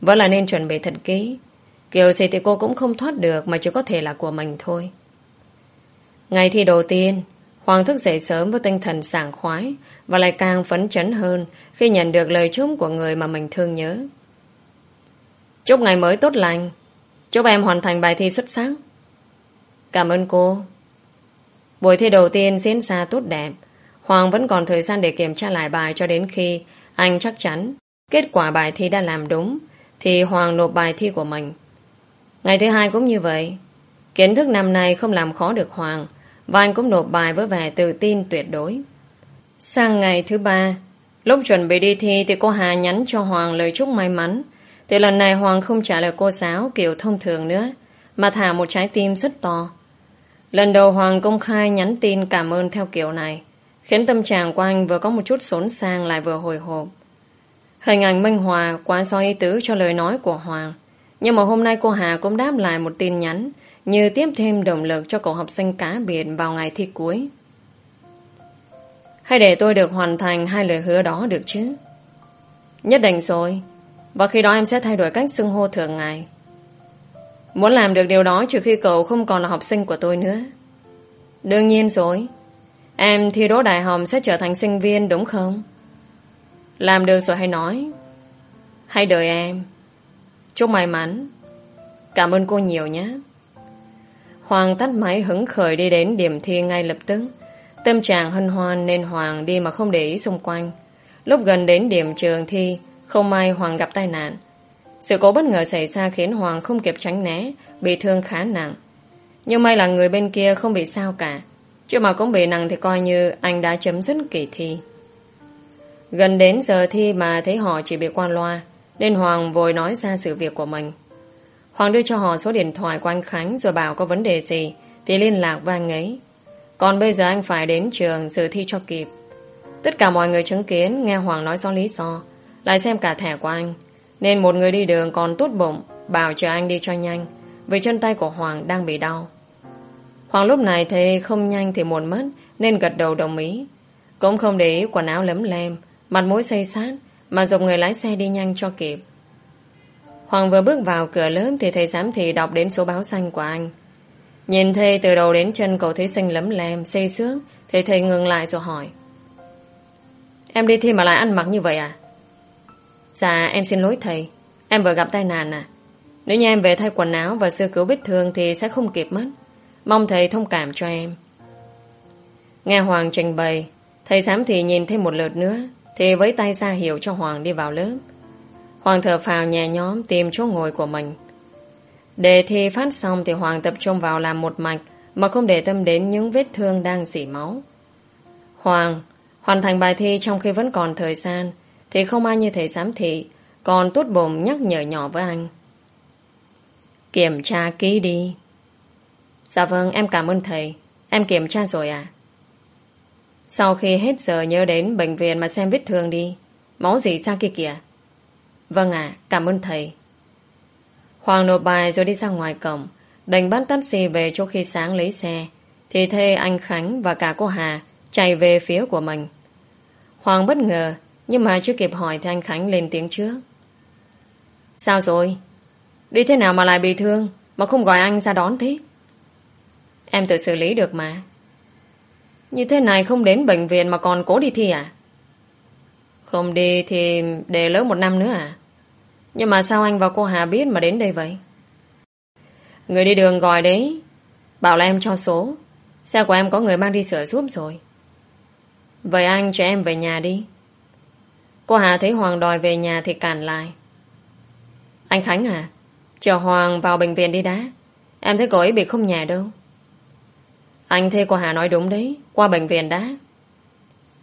Vẫn là nên chuẩn bị thật kỹ. Kiểu gì thì cô cũng không thoát được mà chỉ có thể là của mình thôi. Ngày thi đầu tiên, Hoàng thức dậy sớm với tinh thần sảng khoái và lại càng phấn chấn hơn khi nhận được lời chúc của người mà mình thương nhớ. Chúc ngày mới tốt lành. Chúc em hoàn thành bài thi xuất sắc. Cảm ơn cô. Buổi thi đầu tiên diễn ra tốt đẹp. Hoàng vẫn còn thời gian để kiểm tra lại bài cho đến khi anh chắc chắn kết quả bài thi đã làm đúng thì Hoàng nộp bài thi của mình. Ngày thứ hai cũng như vậy. Kiến thức năm nay không làm khó được Hoàng và anh cũng nộp bài với vẻ tự tin tuyệt đối. Sang ngày thứ ba, lúc chuẩn bị đi thi thì cô Hà nhắn cho Hoàng lời chúc may mắn. Thì lần này Hoàng không trả lời cô giáo kiểu thông thường nữa, mà thả một trái tim rất to. Lần đầu Hoàng công khai nhắn tin cảm ơn theo kiểu này, khiến tâm trạng của anh vừa có một chút xốn sang lại vừa hồi hộp. Hình ảnh Minh Hòa quá do ý tứ cho lời nói của Hoàng. Nhưng mà hôm nay cô Hà cũng đáp lại một tin nhắn như tiếp thêm động lực cho cậu học sinh cá biệt vào ngày thi cuối. Hãy để tôi được hoàn thành hai lời hứa đó được chứ? Nhất định rồi. Và khi đó em sẽ thay đổi cách xưng hô thường ngày. Muốn làm được điều đó trừ khi cậu không còn là học sinh của tôi nữa. Đương nhiên rồi. Em thi đỗ đại học sẽ trở thành sinh viên đúng không? Làm được rồi hay nói. Hãy đợi em. Chúc may mắn. Cảm ơn cô nhiều nhé. Hoàng tắt máy hứng khởi đi đến điểm thi ngay lập tức. Tâm trạng hân hoan nên Hoàng đi mà không để ý xung quanh. Lúc gần đến điểm trường thi, không may Hoàng gặp tai nạn. Sự cố bất ngờ xảy ra khiến Hoàng không kịp tránh né, bị thương khá nặng. Nhưng may là người bên kia không bị sao cả. Chứ mà cũng bị nặng thì coi như anh đã chấm dứt kỳ thi. Gần đến giờ thi mà thấy họ chỉ bị quan loa, nên Hoàng vội nói ra sự việc của mình. Hoàng đưa cho họ số điện thoại của anh Khánh rồi bảo có vấn đề gì thì liên lạc với anh ấy. Còn bây giờ anh phải đến trường dự thi cho kịp. Tất cả mọi người chứng kiến nghe Hoàng nói rõ lý do, lại xem cả thẻ của anh. Nên một người đi đường còn tốt bụng bảo chờ anh đi cho nhanh vì chân tay của Hoàng đang bị đau. Hoàng lúc này thấy không nhanh thì muộn mất nên gật đầu đồng ý. Cũng không để ý quần áo lấm lem, mặt mũi xây sát mà dùng người lái xe đi nhanh cho kịp. Hoàng vừa bước vào cửa lớp thì thầy giám thị đọc đến số báo xanh của anh. Nhìn thầy từ đầu đến chân cậu thấy xanh lấm lem, xây xước thì thầy ngừng lại rồi hỏi. Em đi thi mà lại ăn mặc như vậy à? Dạ em xin lỗi thầy Em vừa gặp tai nạn à Nếu như em về thay quần áo và sơ cứu vết thương Thì sẽ không kịp mất Mong thầy thông cảm cho em. Nghe Hoàng trình bày, Thầy giám thì nhìn thêm một lượt nữa, Thì với tay ra hiệu cho Hoàng đi vào lớp. Hoàng thở phào nhẹ nhóm Tìm chỗ ngồi của mình. Đề thi phát xong Thì Hoàng tập trung vào làm một mạch Mà không để tâm đến những vết thương đang dỉ máu. Hoàng, Hoàn thành bài thi trong khi vẫn còn thời gian, thì không ai như thầy giám thị, Còn tốt bồm nhắc nhở nhỏ với anh. Kiểm tra kỹ đi. Dạ vâng em cảm ơn thầy. Em kiểm tra rồi à Sau khi hết giờ nhớ đến bệnh viện Mà xem vết thương đi. Máu gì ra kia kìa. Vâng ạ, cảm ơn thầy. Hoàng nộp bài rồi đi ra ngoài cổng. Đành bắt taxi về chỗ khi sáng lấy xe. Thì thê anh Khánh và cả cô Hà Chạy về phía của mình. Hoàng bất ngờ, nhưng mà chưa kịp hỏi thì anh Khánh lên tiếng trước. Sao rồi? Đi thế nào mà lại bị thương? Mà không gọi anh ra đón thế? Em tự xử lý được mà. Như thế này không đến bệnh viện mà còn cố đi thi à? Không đi thì để lỡ một năm nữa à? Nhưng mà sao anh và cô Hà biết mà đến đây vậy? Người đi đường gọi đấy. Bảo là em cho số. Xe của em có người mang đi sửa giúp rồi. Vậy anh cho em về nhà đi. Cô Hà thấy Hoàng đòi về nhà thì cản lại. Anh Khánh à, chờ Hoàng vào bệnh viện đi đã. Em thấy cô ấy bị không nhà đâu. Anh thê cô Hà nói đúng đấy, qua bệnh viện đã.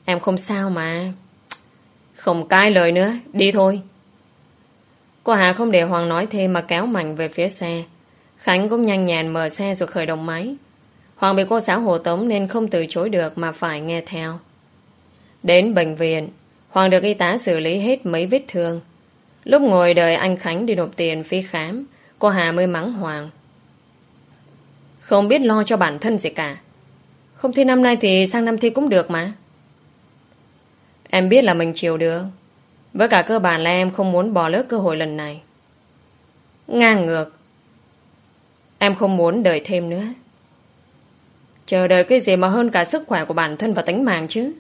Em không sao mà. Không cãi lời nữa, đi thôi. Cô Hà không để Hoàng nói thêm mà kéo mạnh về phía xe. Khánh cũng nhanh nhàn mở xe rồi khởi động máy. Hoàng bị cô giáo hồ tống nên không từ chối được mà phải nghe theo. Đến bệnh viện, Hoàng được y tá xử lý hết mấy vết thương. Lúc ngồi đợi anh Khánh đi nộp tiền phí khám, cô Hà mới mắng Hoàng. Không biết lo cho bản thân gì cả. Không thi năm nay thì sang năm thi cũng được mà. Em biết là mình chiều được. Với cả cơ bản là em không muốn bỏ lỡ cơ hội lần này. Ngang ngược. Em không muốn đợi thêm nữa. Chờ đợi cái gì mà hơn cả sức khỏe của bản thân và tính mạng chứ.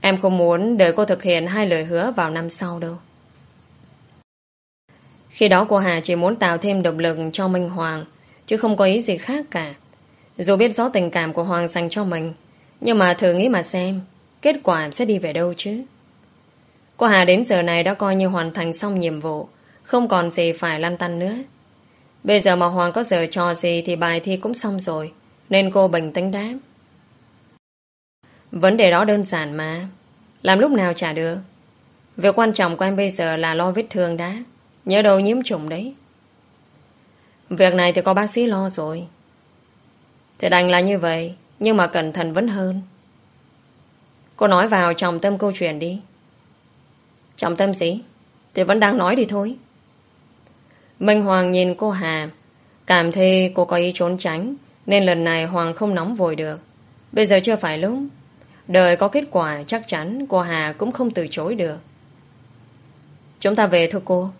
Em không muốn đợi cô thực hiện hai lời hứa vào năm sau đâu. Khi đó cô Hà chỉ muốn tạo thêm động lực cho Minh Hoàng, chứ không có ý gì khác cả. Dù biết rõ tình cảm của Hoàng dành cho mình, nhưng mà thử nghĩ mà xem, kết quả sẽ đi về đâu chứ. Cô Hà đến giờ này đã coi như hoàn thành xong nhiệm vụ, không còn gì phải lăn tăn nữa. Bây giờ mà Hoàng có giờ trò gì thì bài thi cũng xong rồi, nên cô bình tĩnh đáp. Vấn đề đó đơn giản mà. Làm lúc nào trả được. Việc quan trọng của em bây giờ là lo vết thương đã. Nhớ đâu nhiễm trùng đấy. Việc này thì có bác sĩ lo rồi. Thì đành là như vậy, Nhưng mà cẩn thận vẫn hơn. Cô nói vào trọng tâm câu chuyện đi. Trọng tâm gì? Thì vẫn đang nói đi thôi. Minh Hoàng nhìn cô Hà, Cảm thấy cô có ý trốn tránh, Nên lần này Hoàng không nóng vội được. Bây giờ chưa phải lúc. Đời có kết quả chắc chắn, cô Hà cũng không từ chối được. Chúng ta về thôi cô.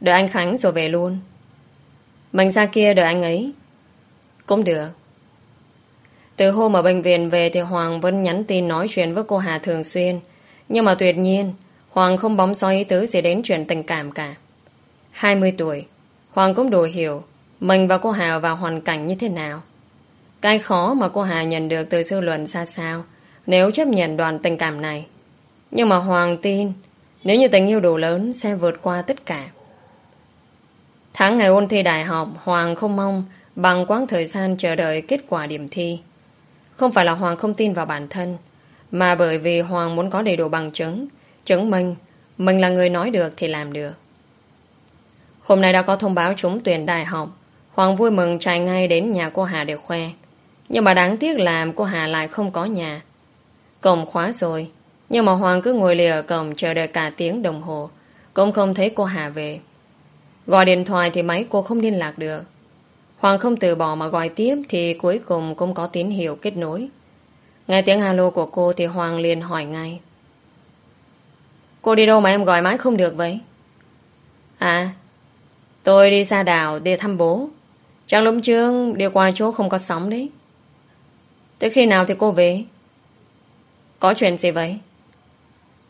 Đợi anh Khánh rồi về luôn. Mình ra kia đợi anh ấy. Cũng được. Từ hôm ở bệnh viện về Thì Hoàng vẫn nhắn tin nói chuyện với cô Hà thường xuyên. Nhưng mà tuyệt nhiên, Hoàng không bóng soi ý tứ gì đến chuyện tình cảm cả. 20 tuổi, Hoàng cũng đủ hiểu Mình và cô Hà vào hoàn cảnh như thế nào. Cái khó mà cô Hà nhận được từ sư luận xa sao Nếu chấp nhận đoàn tình cảm này. Nhưng mà Hoàng tin, Nếu như tình yêu đủ lớn, Sẽ vượt qua tất cả. Tháng ngày ôn thi đại học, Hoàng không mong, bằng quãng thời gian chờ đợi kết quả điểm thi. Không phải là Hoàng không tin vào bản thân, mà bởi vì Hoàng muốn có đầy đủ bằng chứng chứng minh mình là người nói được thì làm được. Hôm nay đã có thông báo trúng tuyển đại học, Hoàng vui mừng chạy ngay đến nhà cô Hà để khoe Nhưng mà đáng tiếc là cô Hà lại không có nhà Cổng khóa rồi, Nhưng mà Hoàng cứ ngồi lì ở cổng chờ đợi cả tiếng đồng hồ, Cũng không thấy cô Hà về Gọi điện thoại thì máy cô không liên lạc được. Hoàng không từ bỏ mà gọi tiếp thì cuối cùng cũng có tín hiệu kết nối. Nghe tiếng alo của cô thì Hoàng liền hỏi ngay. Cô đi đâu mà em gọi máy không được vậy? À, tôi đi xa đảo để thăm bố. Chẳng lúc trước đi qua chỗ không có sóng đấy. Tới khi nào thì cô về? Có chuyện gì vậy?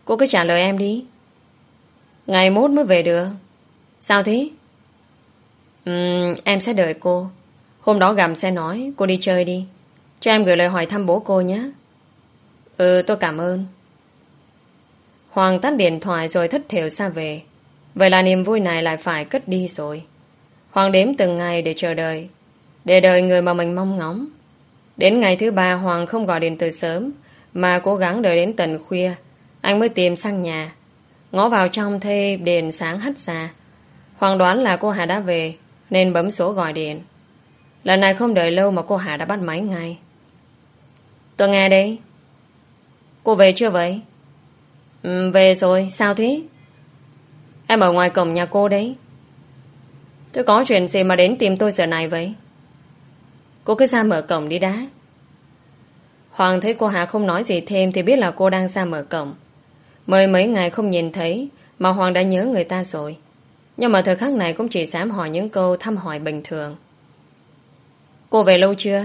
Cô cứ trả lời em đi. Ngày mốt mới về được. Sao thế? Uhm, em sẽ đợi cô. Hôm đó gầm sẽ nói cô đi chơi đi. Cho em gửi lời hỏi thăm bố cô nhé. Ừ, tôi cảm ơn. Hoàng tắt điện thoại rồi thất thiểu xa về. Vậy là niềm vui này lại phải cất đi rồi. Hoàng đếm từng ngày để chờ đợi. Để đợi người mà mình mong ngóng. Đến ngày thứ ba Hoàng không gọi điện từ sớm mà cố gắng đợi đến tận khuya. Anh mới tìm sang nhà. Ngó vào trong thê đèn sáng hắt ra. Hoàng đoán là cô Hà đã về Nên bấm số gọi điện. Lần này không đợi lâu mà cô Hà đã bắt máy ngay. Tôi nghe đây Cô về chưa vậy? Ừ, Về rồi sao thế? Em ở ngoài cổng nhà cô đấy. Tôi có chuyện gì mà đến tìm tôi giờ này vậy? Cô cứ ra mở cổng đi đã. Hoàng thấy cô Hà không nói gì thêm Thì biết là cô đang ra mở cổng. Mới mấy ngày không nhìn thấy Mà Hoàng đã nhớ người ta rồi nhưng mà thời khắc này cũng chỉ dám hỏi những câu thăm hỏi bình thường. Cô về lâu chưa?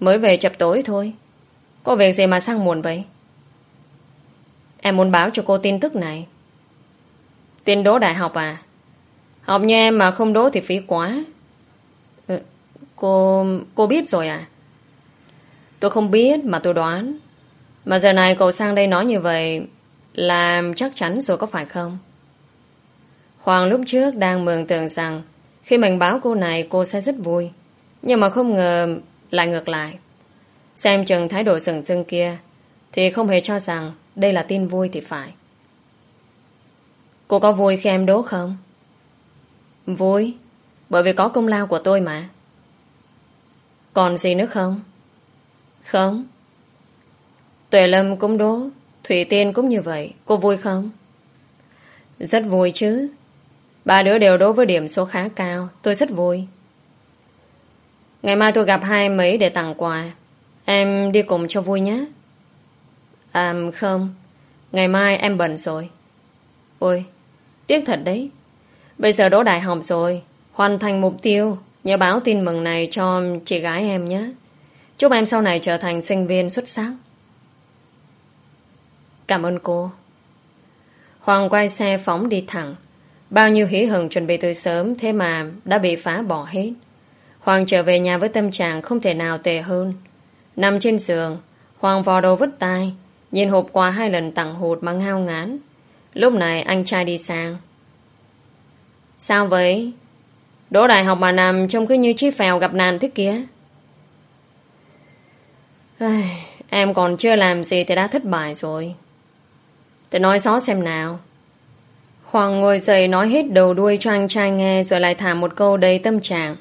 Mới về chập tối thôi. Có việc gì mà sang muộn vậy? Em muốn báo cho cô tin tức này. Tin đỗ đại học à? Học như em mà không đỗ thì phí quá. Ừ, cô... cô biết rồi à? Tôi không biết mà tôi đoán. Mà giờ này cậu sang đây nói như vậy là chắc chắn rồi có phải không? Hoàng lúc trước đang mường tượng rằng khi mình báo cô này cô sẽ rất vui. Nhưng mà không ngờ lại ngược lại. Xem chừng thái độ sừng sưng kia thì không hề cho rằng đây là tin vui thì phải. Cô có vui khi em đố không? Vui, bởi vì có công lao của tôi mà. Còn gì nữa không? Không. Tuệ Lâm cũng đố, Thủy Tiên cũng như vậy, cô vui không? Rất vui chứ, Ba đứa đều đối với điểm số khá cao. Tôi rất vui. Ngày mai tôi gặp hai mấy để tặng quà. Em đi cùng cho vui nhé. À không. Ngày mai em bận rồi. Ôi, Tiếc thật đấy. Bây giờ đỗ đại học rồi. Hoàn thành mục tiêu. Nhớ báo tin mừng này cho chị gái em nhé. Chúc em sau này trở thành sinh viên xuất sắc. Cảm ơn cô. Hoàng quay xe phóng đi thẳng. Bao nhiêu hỉ hừng chuẩn bị từ sớm, Thế mà đã bị phá bỏ hết. Hoàng trở về nhà với tâm trạng Không thể nào tệ hơn. Nằm trên giường, Hoàng vò đầu vứt tai Nhìn hộp quà hai lần tặng hụt mà ngao ngán. Lúc này anh trai đi sang. Sao vậy? Đỗ đại học mà nằm Trông cứ như chiếc phèo gặp nạn thế kia. Em còn chưa làm gì Thì đã thất bại rồi. Tôi nói xó xem nào. Hoàng ngồi dậy nói hết đầu đuôi cho anh trai nghe rồi lại thả một câu đầy tâm trạng.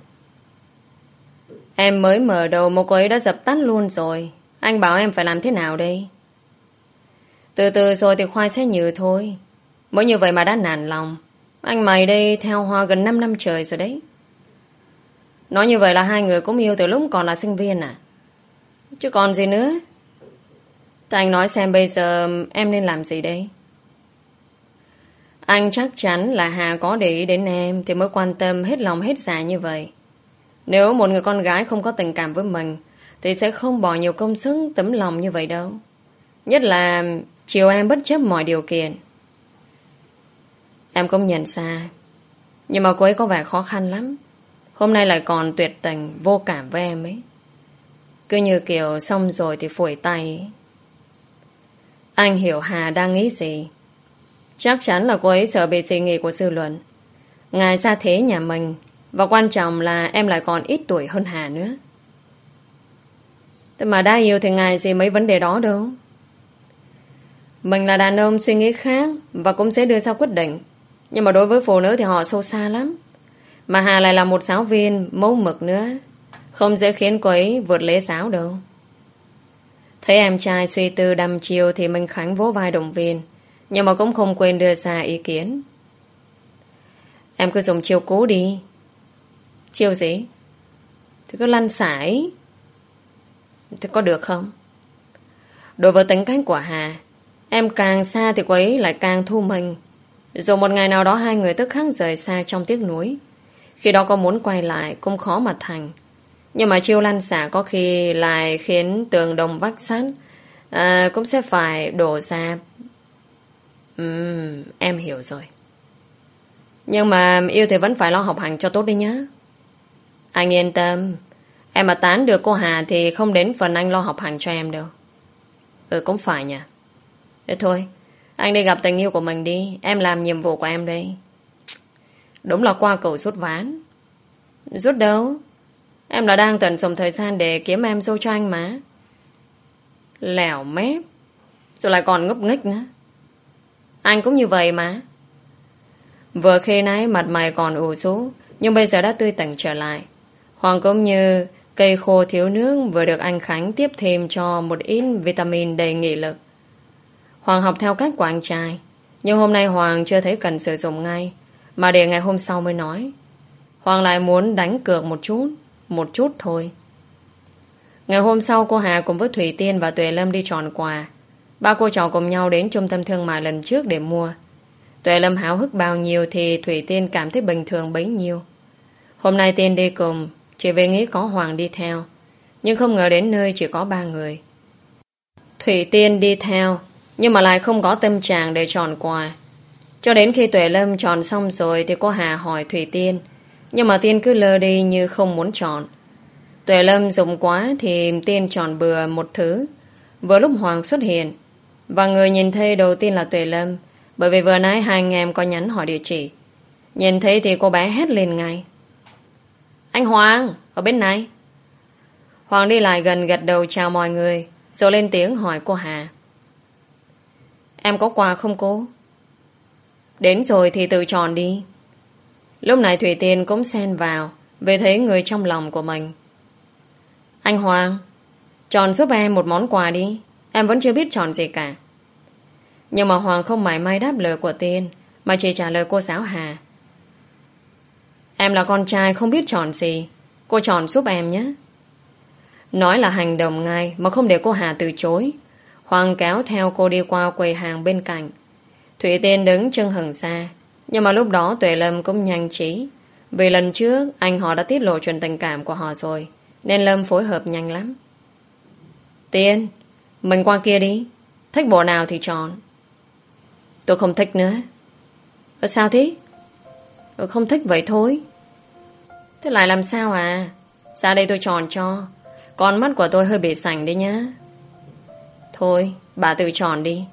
Em mới mở đầu một cô ấy đã dập tắt luôn rồi. Anh bảo em phải làm thế nào đây? Từ từ rồi thì khoai sẽ nhừ thôi. Mới như vậy mà đã nản lòng. Anh mày đây theo Hoa gần 5 năm trời rồi đấy. Nói như vậy là hai người cũng yêu từ lúc còn là sinh viên à? Chứ còn gì nữa? Thì anh nói xem bây giờ em nên làm gì đây? Anh chắc chắn là Hà có để ý đến em thì mới quan tâm hết lòng hết dạ như vậy. Nếu một người con gái không có tình cảm với mình, thì sẽ không bỏ nhiều công sức, tấm lòng như vậy đâu. Nhất là chiều em bất chấp mọi điều kiện. Em cũng nhận xa Nhưng mà cô ấy có vẻ khó khăn lắm Hôm nay lại còn tuyệt tình, Vô cảm với em ấy Cứ như kiểu xong rồi thì phủi tay. Anh hiểu Hà đang nghĩ gì Chắc chắn là cô ấy sợ bị dị nghị của dư luận. Ngài xa thế nhà mình, Và quan trọng là em lại còn ít tuổi hơn Hà nữa. Thế mà đã yêu thì ngài gì mấy vấn đề đó đâu. Mình là đàn ông suy nghĩ khác Và cũng sẽ đưa ra quyết định, Nhưng mà đối với phụ nữ thì họ sâu xa lắm. Mà Hà lại là một giáo viên Mẫu mực nữa, Không dễ khiến cô ấy vượt lễ giáo đâu. Thấy em trai suy tư đăm chiều Thì Minh Khánh vỗ vai động viên. Nhưng mà cũng không quên đưa ra ý kiến. Em cứ dùng chiêu cũ đi. Chiêu gì? Thì cứ lăn xải Thì có được không? Đối với tính cách của Hà Em càng xa thì cô ấy lại càng thu mình. Rồi một ngày nào đó Hai người tức khắc rời xa trong tiếc núi Khi đó có muốn quay lại Cũng khó mà thành. Nhưng mà chiêu lăn xả có khi lại Khiến tường đồng vách sắt à, Cũng sẽ phải đổ ra Ừm, Em hiểu rồi. Nhưng mà yêu thì vẫn phải lo học hành cho tốt đi nhá. Anh yên tâm. Em mà tán được cô Hà Thì không đến phần anh lo học hành cho em đâu. Ừ cũng phải nhỉ. Thế thôi Anh đi gặp tình yêu của mình đi. Em làm nhiệm vụ của em đây. Đúng là qua cầu rút ván. Rút đâu? Em là đang tận dụng thời gian để kiếm em dâu cho anh mà. Lẻo mép. Rồi lại còn ngốc nghếch nữa. Anh cũng như vậy mà. Vừa khi nãy mặt mày còn ủ rũ, Nhưng bây giờ đã tươi tỉnh trở lại. Hoàng cũng như cây khô thiếu nước Vừa được anh Khánh tiếp thêm cho một ít vitamin đầy nghị lực. Hoàng học theo cách của anh trai, Nhưng hôm nay Hoàng chưa thấy cần sử dụng ngay, Mà để ngày hôm sau mới nói. Hoàng lại muốn đánh cược một chút Một chút thôi. Ngày hôm sau, cô Hà cùng với Thủy Tiên và Tuệ Lâm đi tròn quà. Ba cô trò cùng nhau đến trung tâm thương mại lần trước để mua. Tuệ Lâm háo hức bao nhiêu Thì Thủy Tiên cảm thấy bình thường bấy nhiêu. Hôm nay Tiên đi cùng Chỉ vì nghĩ có Hoàng đi theo. Nhưng không ngờ đến nơi chỉ có ba người. Thủy Tiên đi theo, nhưng mà lại không có tâm trạng để chọn quà. Cho đến khi Tuệ Lâm chọn xong rồi Thì cô Hà hỏi Thủy Tiên, Nhưng mà Tiên cứ lơ đi như không muốn chọn. Tuệ Lâm dùng quá Thì Tiên chọn bừa một thứ. Vừa lúc Hoàng xuất hiện và người nhìn thấy đầu tiên là Tuệ Lâm Bởi vì vừa nãy hai anh em có nhắn hỏi địa chỉ Nhìn thấy thì cô bé hét lên ngay Anh Hoàng Ở bên này Hoàng đi lại gần gật đầu chào mọi người Rồi lên tiếng hỏi cô Hà Em có quà không cô? Đến rồi thì tự chọn đi. Lúc này Thủy Tiên cũng xen vào về thấy người trong lòng của mình. Anh Hoàng, chọn giúp em một món quà đi. Em vẫn chưa biết chọn gì cả. Nhưng mà Hoàng không mải may đáp lời của Tiên mà chỉ trả lời cô giáo Hà. Em là con trai không biết chọn gì. Cô chọn giúp em nhé. Nói là hành động ngay mà không để cô Hà từ chối. Hoàng kéo theo cô đi qua quầy hàng bên cạnh. Thủy Tiên đứng chân hừng xa. Nhưng mà lúc đó Tuệ Lâm cũng nhanh trí. Vì lần trước anh họ đã tiết lộ chuyện tình cảm của họ rồi. Nên Lâm phối hợp nhanh lắm. Tiên, mình qua kia đi. Thích bộ nào thì chọn. Tôi không thích nữa. Ở sao thế? Tôi không thích vậy thôi. Thế lại làm sao à? Ra đây tôi chọn cho. Con mắt của tôi hơi bị sành đấy nhá. Thôi, bà tự chọn đi.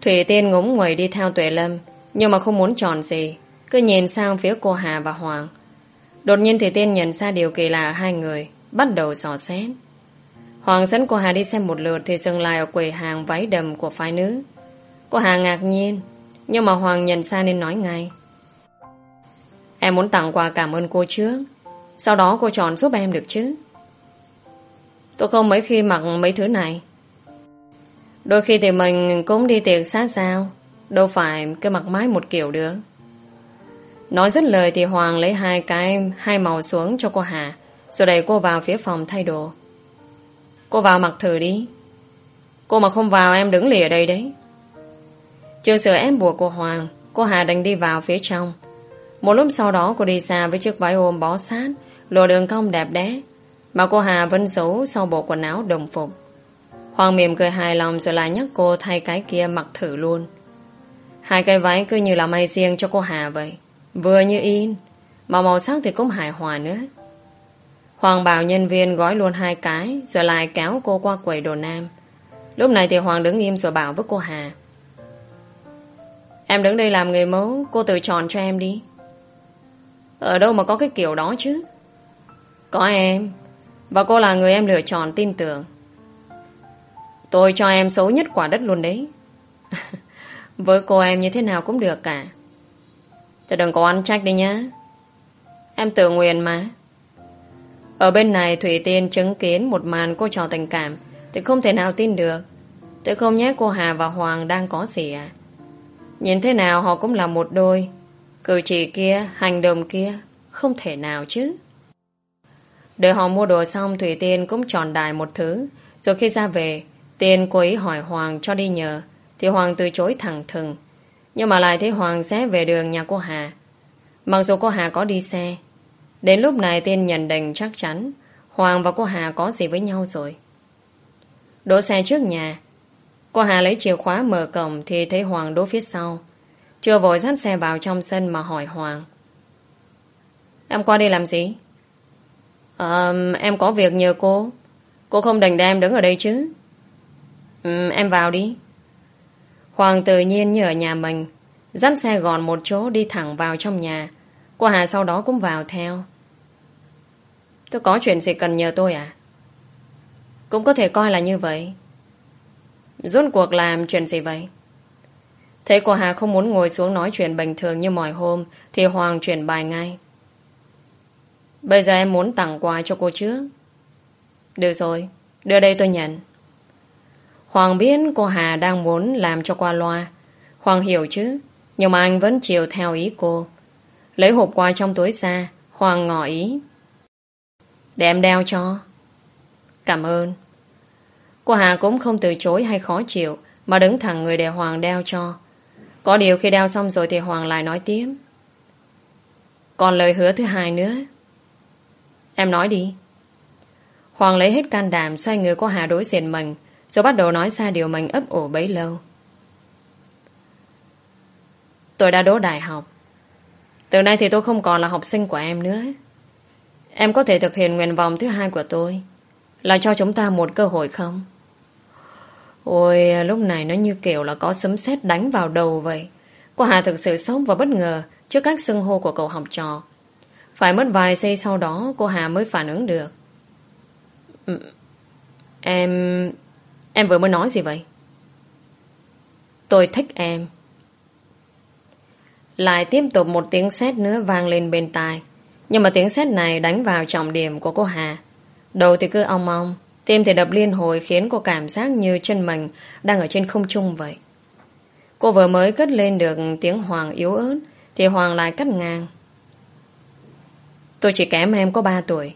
Thủy Tiên ngúng người đi theo Tuệ Lâm, nhưng mà không muốn chọn gì. Cứ nhìn sang phía cô Hà và Hoàng. Đột nhiên Thủy Tiên nhận ra điều kỳ lạ hai người, bắt đầu dò xét. Hoàng dẫn cô Hà đi xem một lượt thì dừng lại ở quầy hàng váy đầm của phái nữ. Cô Hà ngạc nhiên, nhưng mà Hoàng nhận ra nên nói ngay. Em muốn tặng quà cảm ơn cô trước. Sau đó cô chọn giúp em được chứ Tôi không mấy khi mặc mấy thứ này Đôi khi thì mình cũng đi tiệc xa sao Đâu phải cứ mặc mái một kiểu được Nói dứt lời thì Hoàng lấy hai cái Hai màu xuống cho cô Hà Rồi đẩy cô vào phía phòng thay đồ Cô vào mặc thử đi. Cô mà không vào, em đứng lì ở đây đấy. Chưa sửa ép buộc của Hoàng, Cô Hà đành đi vào phía trong. Một lúc sau đó, cô đi xa với chiếc váy ôm bó sát Lộ đường cong đẹp đẽ, Mà cô Hà vẫn giấu sau bộ quần áo đồng phục. Hoàng mỉm cười hài lòng Rồi lại nhắc cô thay cái kia mặc thử luôn. Hai cái váy cứ như là may riêng cho cô Hà vậy. Vừa như in, Mà màu sắc thì cũng hài hòa nữa. Hoàng bảo nhân viên gói luôn hai cái, Rồi lại kéo cô qua quầy đồ nam. Lúc này thì Hoàng đứng im rồi bảo với cô Hà. Em đứng đây làm người mẫu, Cô tự chọn cho em đi. Ở đâu mà có cái kiểu đó chứ? Có em, Và cô là người em lựa chọn tin tưởng. Tôi cho em xấu nhất quả đất luôn đấy. Với cô em như thế nào cũng được cả. Tôi đừng có ăn trách đi nhá. Em tự nguyện mà. Ở bên này Thủy Tiên chứng kiến Một màn cô trò tình cảm. Thì không thể nào tin được. Tự không nhé cô Hà và Hoàng đang có gì à. Nhìn thế nào họ cũng là một đôi. Cử chỉ kia, Hành động kia, Không thể nào chứ. Đợi họ mua đồ xong, Thủy Tiên cũng tròn đài một thứ. Rồi khi ra về, Tiên cô ấy hỏi Hoàng cho đi nhờ. Thì Hoàng từ chối thẳng thừng. Nhưng mà lại thấy Hoàng sẽ về đường nhà cô Hà. Mặc dù cô Hà có đi xe Đến lúc này Tiên nhận định chắc chắn Hoàng và cô Hà có gì với nhau rồi. Đỗ xe trước nhà Cô Hà lấy chìa khóa mở cổng Thì thấy Hoàng đỗ phía sau. Chưa vội dắt xe vào trong sân mà hỏi Hoàng. Em qua đây làm gì? À, em có việc nhờ cô. Cô không đành đem đứng ở đây chứ. Ừ, Em vào đi. Hoàng tự nhiên như ở nhà mình Dắt xe gòn một chỗ đi thẳng vào trong nhà. Cô Hà sau đó cũng vào theo. Tôi có chuyện gì cần nhờ tôi à? Cũng có thể coi là như vậy. Rốt cuộc làm chuyện gì vậy? Thấy cô Hà không muốn ngồi xuống nói chuyện bình thường như mọi hôm, Thì Hoàng chuyển bài ngay. Bây giờ em muốn tặng quà cho cô trước Được rồi, Đưa đây tôi nhận. Hoàng biết cô Hà đang muốn làm cho qua loa. Hoàng hiểu chứ, Nhưng mà anh vẫn chiều theo ý cô. Lấy hộp quà trong túi ra, Hoàng ngỏ ý. Để em đeo cho. Cảm ơn. Cô Hà cũng không từ chối hay khó chịu, Mà đứng thẳng người để Hoàng đeo cho. Có điều khi đeo xong rồi Thì Hoàng lại nói tiếp. Còn lời hứa thứ hai nữa. Em nói đi. Hoàng lấy hết can đảm, Xoay người cô Hà đối diện mình, Rồi bắt đầu nói ra điều mình ấp ủ bấy lâu. Tôi đã đỗ đại học. Từ nay thì tôi không còn là học sinh của em nữa. Em có thể thực hiện nguyện vọng thứ hai của tôi Là cho chúng ta một cơ hội không? Ôi, lúc này nó như kiểu là có sấm sét đánh vào đầu vậy. Cô Hà thực sự sốc và bất ngờ trước cách xưng hô của cậu học trò. Phải mất vài giây sau đó cô Hà mới phản ứng được. Ừ, em... Em vừa mới nói gì vậy? Tôi thích em. Lại tiếp tục một tiếng sét nữa vang lên bên tai. Nhưng mà tiếng sét này đánh vào trọng điểm của cô Hà. Đầu thì cứ ong ong, Tim thì đập liên hồi khiến cô cảm giác như chân mình đang ở trên không trung vậy. Cô vừa mới cất lên được tiếng Hoàng yếu ớt thì Hoàng lại cắt ngang. Tôi chỉ kém em có 3 tuổi.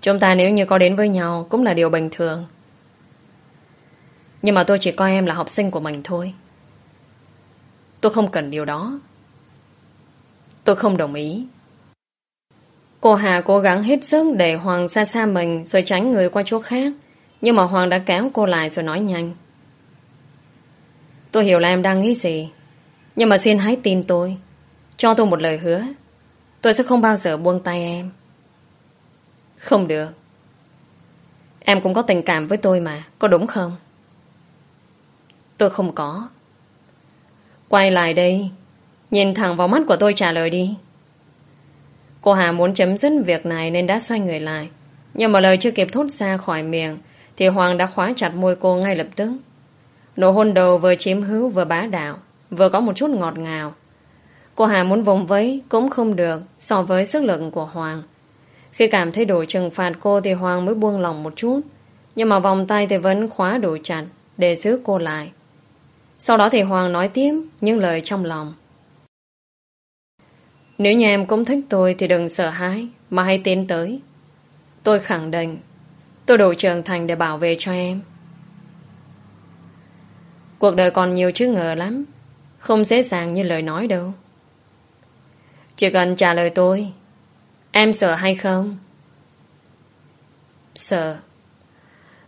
Chúng ta nếu như có đến với nhau cũng là điều bình thường. Nhưng mà tôi chỉ coi em là học sinh của mình thôi. Tôi không cần điều đó. Tôi không đồng ý. Cô Hà cố gắng hết sức để Hoàng xa xa mình rồi tránh người qua chỗ khác. Nhưng mà Hoàng đã kéo cô lại rồi nói nhanh. Tôi hiểu là em đang nghĩ gì. Nhưng mà xin hãy tin tôi. Cho tôi một lời hứa. Tôi sẽ không bao giờ buông tay em. Không được. Em cũng có tình cảm với tôi mà. Có đúng không? Tôi không có. Quay lại đây. Nhìn thẳng vào mắt của tôi trả lời đi. Cô Hà muốn chấm dứt việc này nên đã xoay người lại. Nhưng mà lời chưa kịp thốt ra khỏi miệng, thì Hoàng đã khóa chặt môi cô ngay lập tức. Nụ hôn đầu vừa chiếm hữu vừa bá đạo, vừa có một chút ngọt ngào. Cô Hà muốn vùng vẫy cũng không được so với sức lực của Hoàng. Khi cảm thấy đủ trừng phạt cô thì Hoàng mới buông lòng một chút. Nhưng mà vòng tay thì vẫn khóa đủ chặt để giữ cô lại. Sau đó thì Hoàng nói tiếp những lời trong lòng. Nếu nhà em cũng thích tôi thì đừng sợ hãi, mà hãy tiến tới. Tôi khẳng định, tôi đủ trưởng thành để bảo vệ cho em. Cuộc đời còn nhiều chữ ngờ lắm. Không dễ dàng như lời nói đâu. Chỉ cần trả lời tôi, Em sợ hay không? Sợ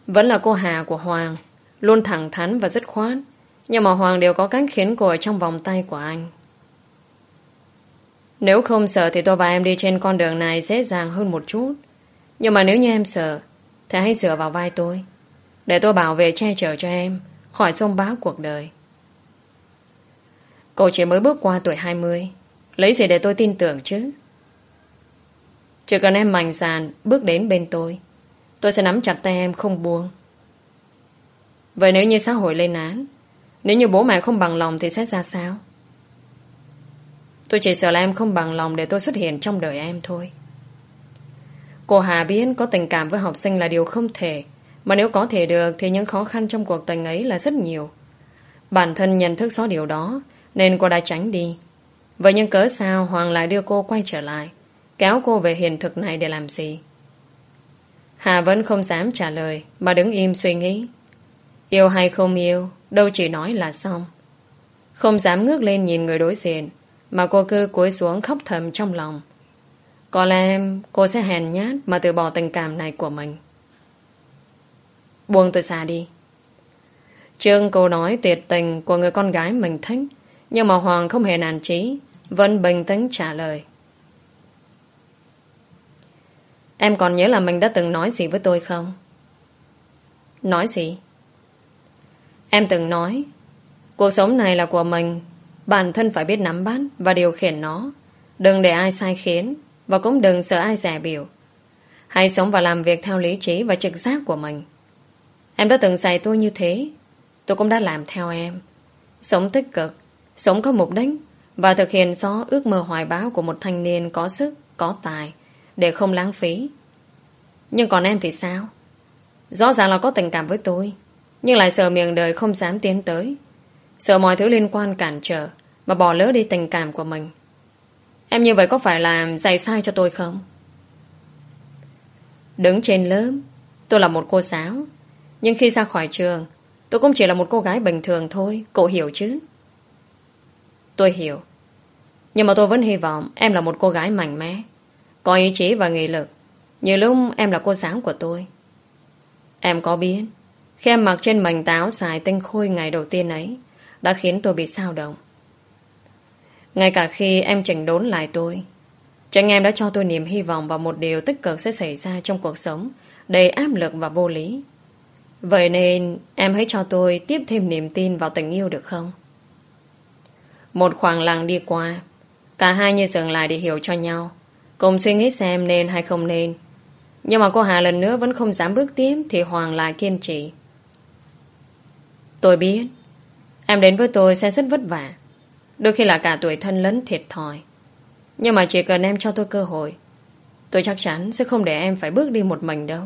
Vẫn là cô Hà của Hoàng, Luôn thẳng thắn và dứt khoát, Nhưng mà Hoàng đều có cách khiến cô ở trong vòng tay của anh nếu không sợ Thì tôi và em đi trên con đường này Dễ dàng hơn một chút. Nhưng mà nếu như em sợ, Thì hãy dựa vào vai tôi. Để tôi bảo vệ che chở cho em Khỏi sông báo cuộc đời. Cô chỉ mới bước qua tuổi 20 Lấy gì để tôi tin tưởng chứ? Chỉ cần em mạnh dạn Bước đến bên tôi Tôi sẽ nắm chặt tay em không buông. Vậy nếu như xã hội lên án, Nếu như bố mẹ không bằng lòng Thì sẽ ra sao? Tôi chỉ sợ là em không bằng lòng Để tôi xuất hiện trong đời em thôi. Cô Hà biết có tình cảm với học sinh là điều không thể, Mà nếu có thể được Thì những khó khăn trong cuộc tình ấy là rất nhiều. Bản thân nhận thức rõ điều đó, Nên cô đã tránh đi. Vậy nhưng cớ sao Hoàng lại đưa cô quay trở lại, Kéo cô về hiện thực này để làm gì? Hà vẫn không dám trả lời, Mà đứng im suy nghĩ. Yêu hay không yêu, Đâu chỉ nói là xong. Không dám ngước lên nhìn người đối diện mà cô cứ cúi xuống khóc thầm trong lòng Có lẽ cô sẽ hèn nhát Mà từ bỏ tình cảm này của mình Buông tôi xa đi Trương cô nói tuyệt tình Của người con gái mình thích, Nhưng mà Hoàng không hề nản trí vẫn bình tĩnh trả lời. Em còn nhớ là mình đã từng nói gì với tôi không? Nói gì? Em từng nói, Cuộc sống này là của mình Bản thân phải biết nắm bắt Và điều khiển nó Đừng để ai sai khiến Và cũng đừng sợ ai rẻ biểu Hãy sống và làm việc theo lý trí và trực giác của mình Em đã từng dạy tôi như thế Tôi cũng đã làm theo em Sống tích cực Sống có mục đích và thực hiện rõ ước mơ hoài bão của một thanh niên có sức, có tài để không lãng phí. Nhưng còn em thì sao? Rõ ràng là có tình cảm với tôi nhưng lại sợ miệng đời không dám tiến tới. Sợ mọi thứ liên quan cản trở mà bỏ lỡ đi tình cảm của mình. Em như vậy có phải là dạy sai cho tôi không? Đứng trên lớp tôi là một cô giáo nhưng khi ra khỏi trường tôi cũng chỉ là một cô gái bình thường thôi. Cậu hiểu chứ? Tôi hiểu. Nhưng mà tôi vẫn hy vọng em là một cô gái mạnh mẽ, có ý chí và nghị lực, như lúc em là cô giáo của tôi. Em có biết, khi em mặc trên mình táo xài tinh khôi ngày đầu tiên ấy, đã khiến tôi bị sao động. Ngay cả khi em chỉnh đốn lại tôi, Chính em đã cho tôi niềm hy vọng vào một điều tích cực sẽ xảy ra trong cuộc sống, đầy áp lực và vô lý. Vậy nên em hãy cho tôi tiếp thêm niềm tin vào tình yêu được không? Một khoảng lặng đi qua Cả hai như dừng lại để hiểu cho nhau Cùng suy nghĩ xem nên hay không nên Nhưng mà cô Hà lần nữa vẫn không dám bước tiếp Thì Hoàng lại kiên trì Tôi biết Em đến với tôi sẽ rất vất vả Đôi khi là cả tuổi thân lẫn thiệt thòi. Nhưng mà chỉ cần em cho tôi cơ hội, Tôi chắc chắn sẽ không để em phải bước đi một mình đâu.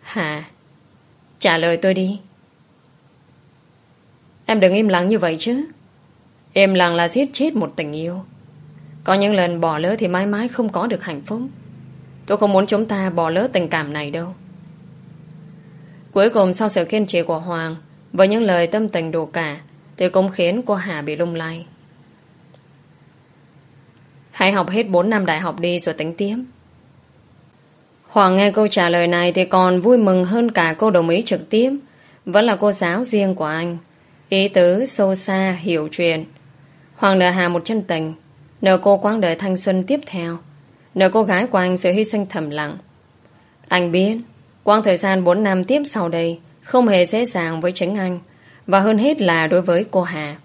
Hà, Trả lời tôi đi. Em đừng im lặng như vậy chứ. Im lặng là giết chết một tình yêu. Có những lần bỏ lỡ thì mãi mãi không có được hạnh phúc. Tôi không muốn chúng ta bỏ lỡ tình cảm này đâu. Cuối cùng sau sự kiên trì của Hoàng, Với những lời tâm tình đủ cả thì cũng khiến cô Hà bị lung lay. Hãy học hết 4 năm đại học đi rồi tính tiếp. Hoàng nghe câu trả lời này Thì còn vui mừng hơn cả cô đồng ý trực tiếp. Vẫn là cô giáo riêng của anh. Ý tứ sâu xa, hiểu chuyện. Hoàng nợ Hà một chân tình, Nợ cô quãng đời thanh xuân tiếp theo. Nợ cô gái của anh sự hy sinh thầm lặng. Anh biết, Quãng thời gian 4 năm tiếp sau đây Không hề dễ dàng với chính anh. Và hơn hết là đối với cô Hà.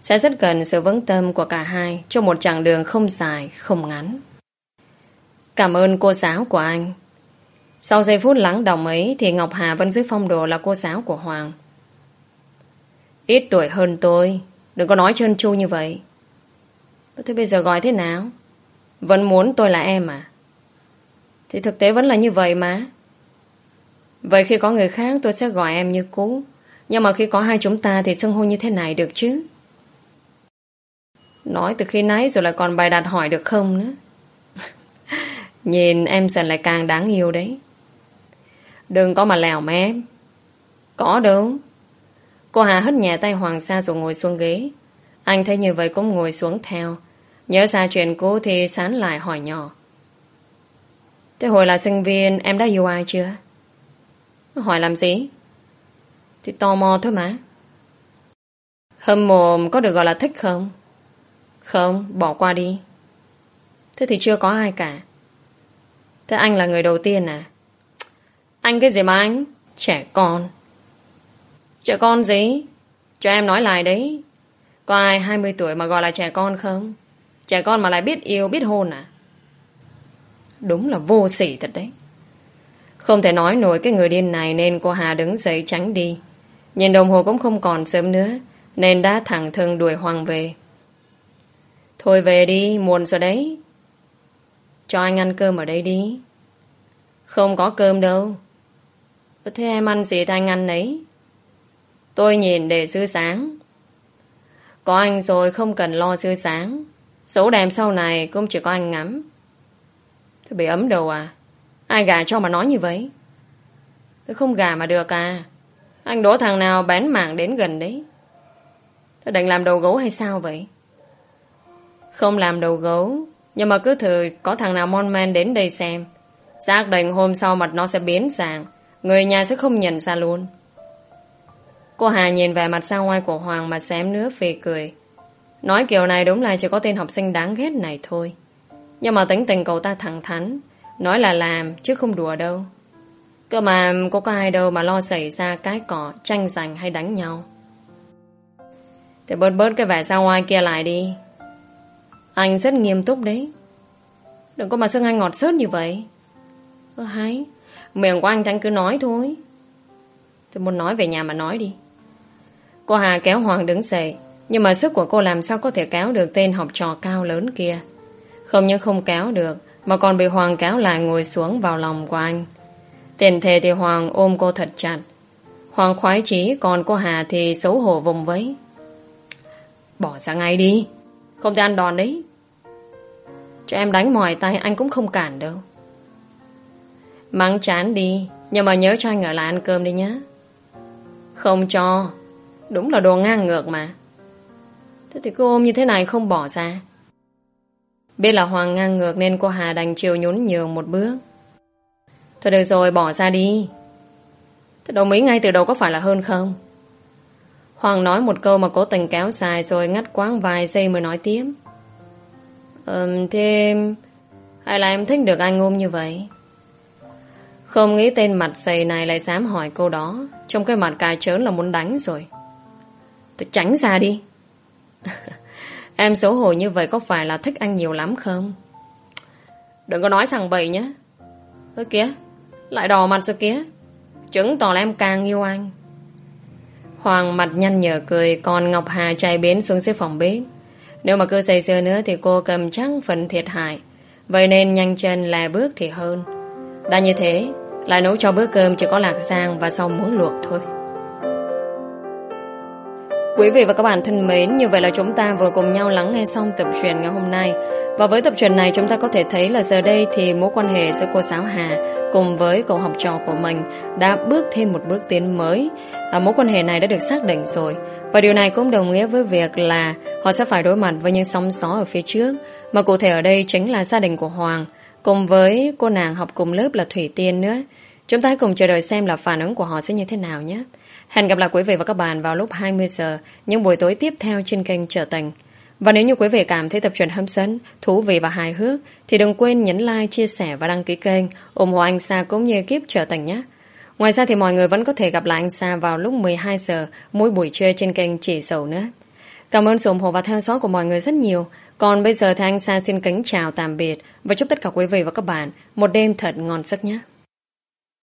Sẽ rất cần sự vững tâm của cả hai Cho một chặng đường không dài, Không ngắn. Cảm ơn cô giáo của anh. Sau giây phút lắng đồng ấy Thì Ngọc Hà vẫn giữ phong độ là cô giáo của Hoàng. Ít tuổi hơn tôi, Đừng có nói trơn tru như vậy. Thế bây giờ gọi thế nào? Vẫn muốn tôi là em à? Thì thực tế vẫn là như vậy mà. Vậy khi có người khác tôi sẽ gọi em như cũ. Nhưng mà khi có hai chúng ta thì xưng hô như thế này được chứ? Nói từ khi nãy rồi lại còn bài đặt hỏi được không nữa. Nhìn em dần lại càng đáng yêu đấy. Đừng có mà lèo mép. Có đâu. Cô Hà hất nhẹ tay Hoàng Sa rồi ngồi xuống ghế. Anh thấy như vậy cũng ngồi xuống theo. Nhớ ra chuyện cũ thì sán lại hỏi nhỏ. Thế hồi là sinh viên, em đã yêu ai chưa? Hỏi làm gì? Thì tò mò thôi mà. Hâm mồm có được gọi là thích không? Không, bỏ qua đi. Thế thì chưa có ai cả. Thế anh là người đầu tiên à? Anh cái gì mà anh? Trẻ con. Trẻ con gì? Cho em nói lại đấy. Có ai 20 tuổi mà gọi là trẻ con không? Trẻ con mà lại biết yêu, biết hôn à? Đúng là vô sỉ thật đấy. Không thể nói nổi cái người điên này nên cô Hà đứng dậy tránh đi. Nhìn đồng hồ cũng không còn sớm nữa nên đã thẳng thừng đuổi Hoàng về. Thôi về đi, muộn rồi đấy. Cho anh ăn cơm ở đây đi. Không có cơm đâu. Thế em ăn gì thì anh ăn đấy. Tôi nhìn để sư sáng. Có anh rồi không cần lo sư sáng. Số đèm sau này cũng chỉ có anh ngắm. tôi bị ấm đầu à? Ai gà cho mà nói như vậy? tôi không gà mà được à? Anh đổ thằng nào bán mạng đến gần đấy. Thế định làm đầu gấu hay sao vậy? Không làm đầu gấu, Nhưng mà cứ thử có thằng nào mon man đến đây xem. Xác định hôm sau mặt nó sẽ biến dạng, Người nhà sẽ không nhận ra luôn. Cô Hà nhìn về mặt xa ngoài của Hoàng Mà xém nứa phì cười. Nói kiểu này đúng là chỉ có tên học sinh đáng ghét này thôi. Nhưng mà tính tình cậu ta thẳng thắn, Nói là làm chứ không đùa đâu. Cơ mà có có ai đâu mà lo xảy ra cái cỏ tranh giành hay đánh nhau. Thì bớt bớt cái vẻ sao ngoài kia lại đi. Anh rất nghiêm túc đấy. Đừng có mà xưng anh ngọt sớt như vậy. Ơ, hay. Miệng của anh thì anh cứ nói thôi. Tôi muốn nói về nhà mà nói đi. Cô Hà kéo Hoàng đứng dậy, Nhưng mà sức của cô làm sao có thể kéo được Tên học trò cao lớn kia. Không những không kéo được, Mà còn bị Hoàng kéo lại ngồi xuống vào lòng của anh. Tiền thề thì Hoàng ôm cô thật chặt. Hoàng khoái chí, Còn cô Hà thì xấu hổ vùng vấy Bỏ ra ngay đi, Không thể ăn đòn đấy. Cho em đánh mỏi tay, anh cũng không cản đâu. Mắng chán đi, Nhưng mà nhớ cho anh ở lại ăn cơm đi nhé Không cho, Đúng là đồ ngang ngược mà. Thế thì cô ôm như thế này không bỏ ra. Biết là Hoàng ngang ngược Nên cô Hà đành chiều nhún nhường một bước. Thôi được rồi, bỏ ra đi. Thế đồng ý ngay từ đầu có phải là hơn không? Hoàng nói một câu mà cố tình kéo dài Rồi ngắt quãng vài giây mới nói tiếp. Ừm, thế Hay là em thích được anh ôm như vậy? Không nghĩ tên mặt dày này lại dám hỏi câu đó. Trong cái mặt cài trớn là muốn đánh rồi. Tôi tránh ra đi. Em xấu hổ như vậy có phải là thích anh nhiều lắm không? Đừng có nói sằng bậy nhé. Ơ kìa. Lại đỏ mặt rồi kìa. Chứng tỏ là em càng yêu anh. Hoàng mặt nhăn nhở cười, Còn Ngọc Hà chạy biến xuống xếp phòng bếp. Nếu mà cứ say sưa nữa Thì cô cầm chắc phần thiệt hại. Vậy nên nhanh chân là bước thì hơn. Đã như thế, Lại nấu cho bữa cơm chỉ có lạc sang Và sau muốn luộc thôi. Quý vị và các bạn thân mến, như vậy là chúng ta vừa cùng nhau lắng nghe xong tập truyền ngày hôm nay. Và với tập truyền này chúng ta có thể thấy là giờ đây thì mối quan hệ giữa cô giáo Hà cùng với cậu học trò của mình đã bước thêm một bước tiến mới. À, mối quan hệ này đã được xác định rồi. Và điều này cũng đồng nghĩa với việc là họ sẽ phải đối mặt với những sóng gió ở phía trước. Mà cụ thể ở đây chính là gia đình của Hoàng cùng với cô nàng học cùng lớp là Thủy Tiên nữa. Chúng ta hãy cùng chờ đợi xem là phản ứng của họ sẽ như thế nào nhé. Hẹn gặp lại quý vị và các bạn vào lúc 20 giờ những buổi tối tiếp theo trên kênh Trở Tình. Và nếu như quý vị cảm thấy tập truyện hấp dẫn, thú vị và hài hước thì đừng quên nhấn like, chia sẻ và đăng ký kênh ủng hộ anh Sa cũng như kiếp Trở Tình nhé. Ngoài ra thì mọi người vẫn có thể gặp lại anh Sa vào lúc 12 giờ mỗi buổi trưa trên kênh Chỉ Sầu nữa. Cảm ơn sự ủng hộ và theo dõi của mọi người rất nhiều. Còn bây giờ thì anh Sa xin kính chào tạm biệt và chúc tất cả quý vị và các bạn một đêm thật ngon giấc nhé.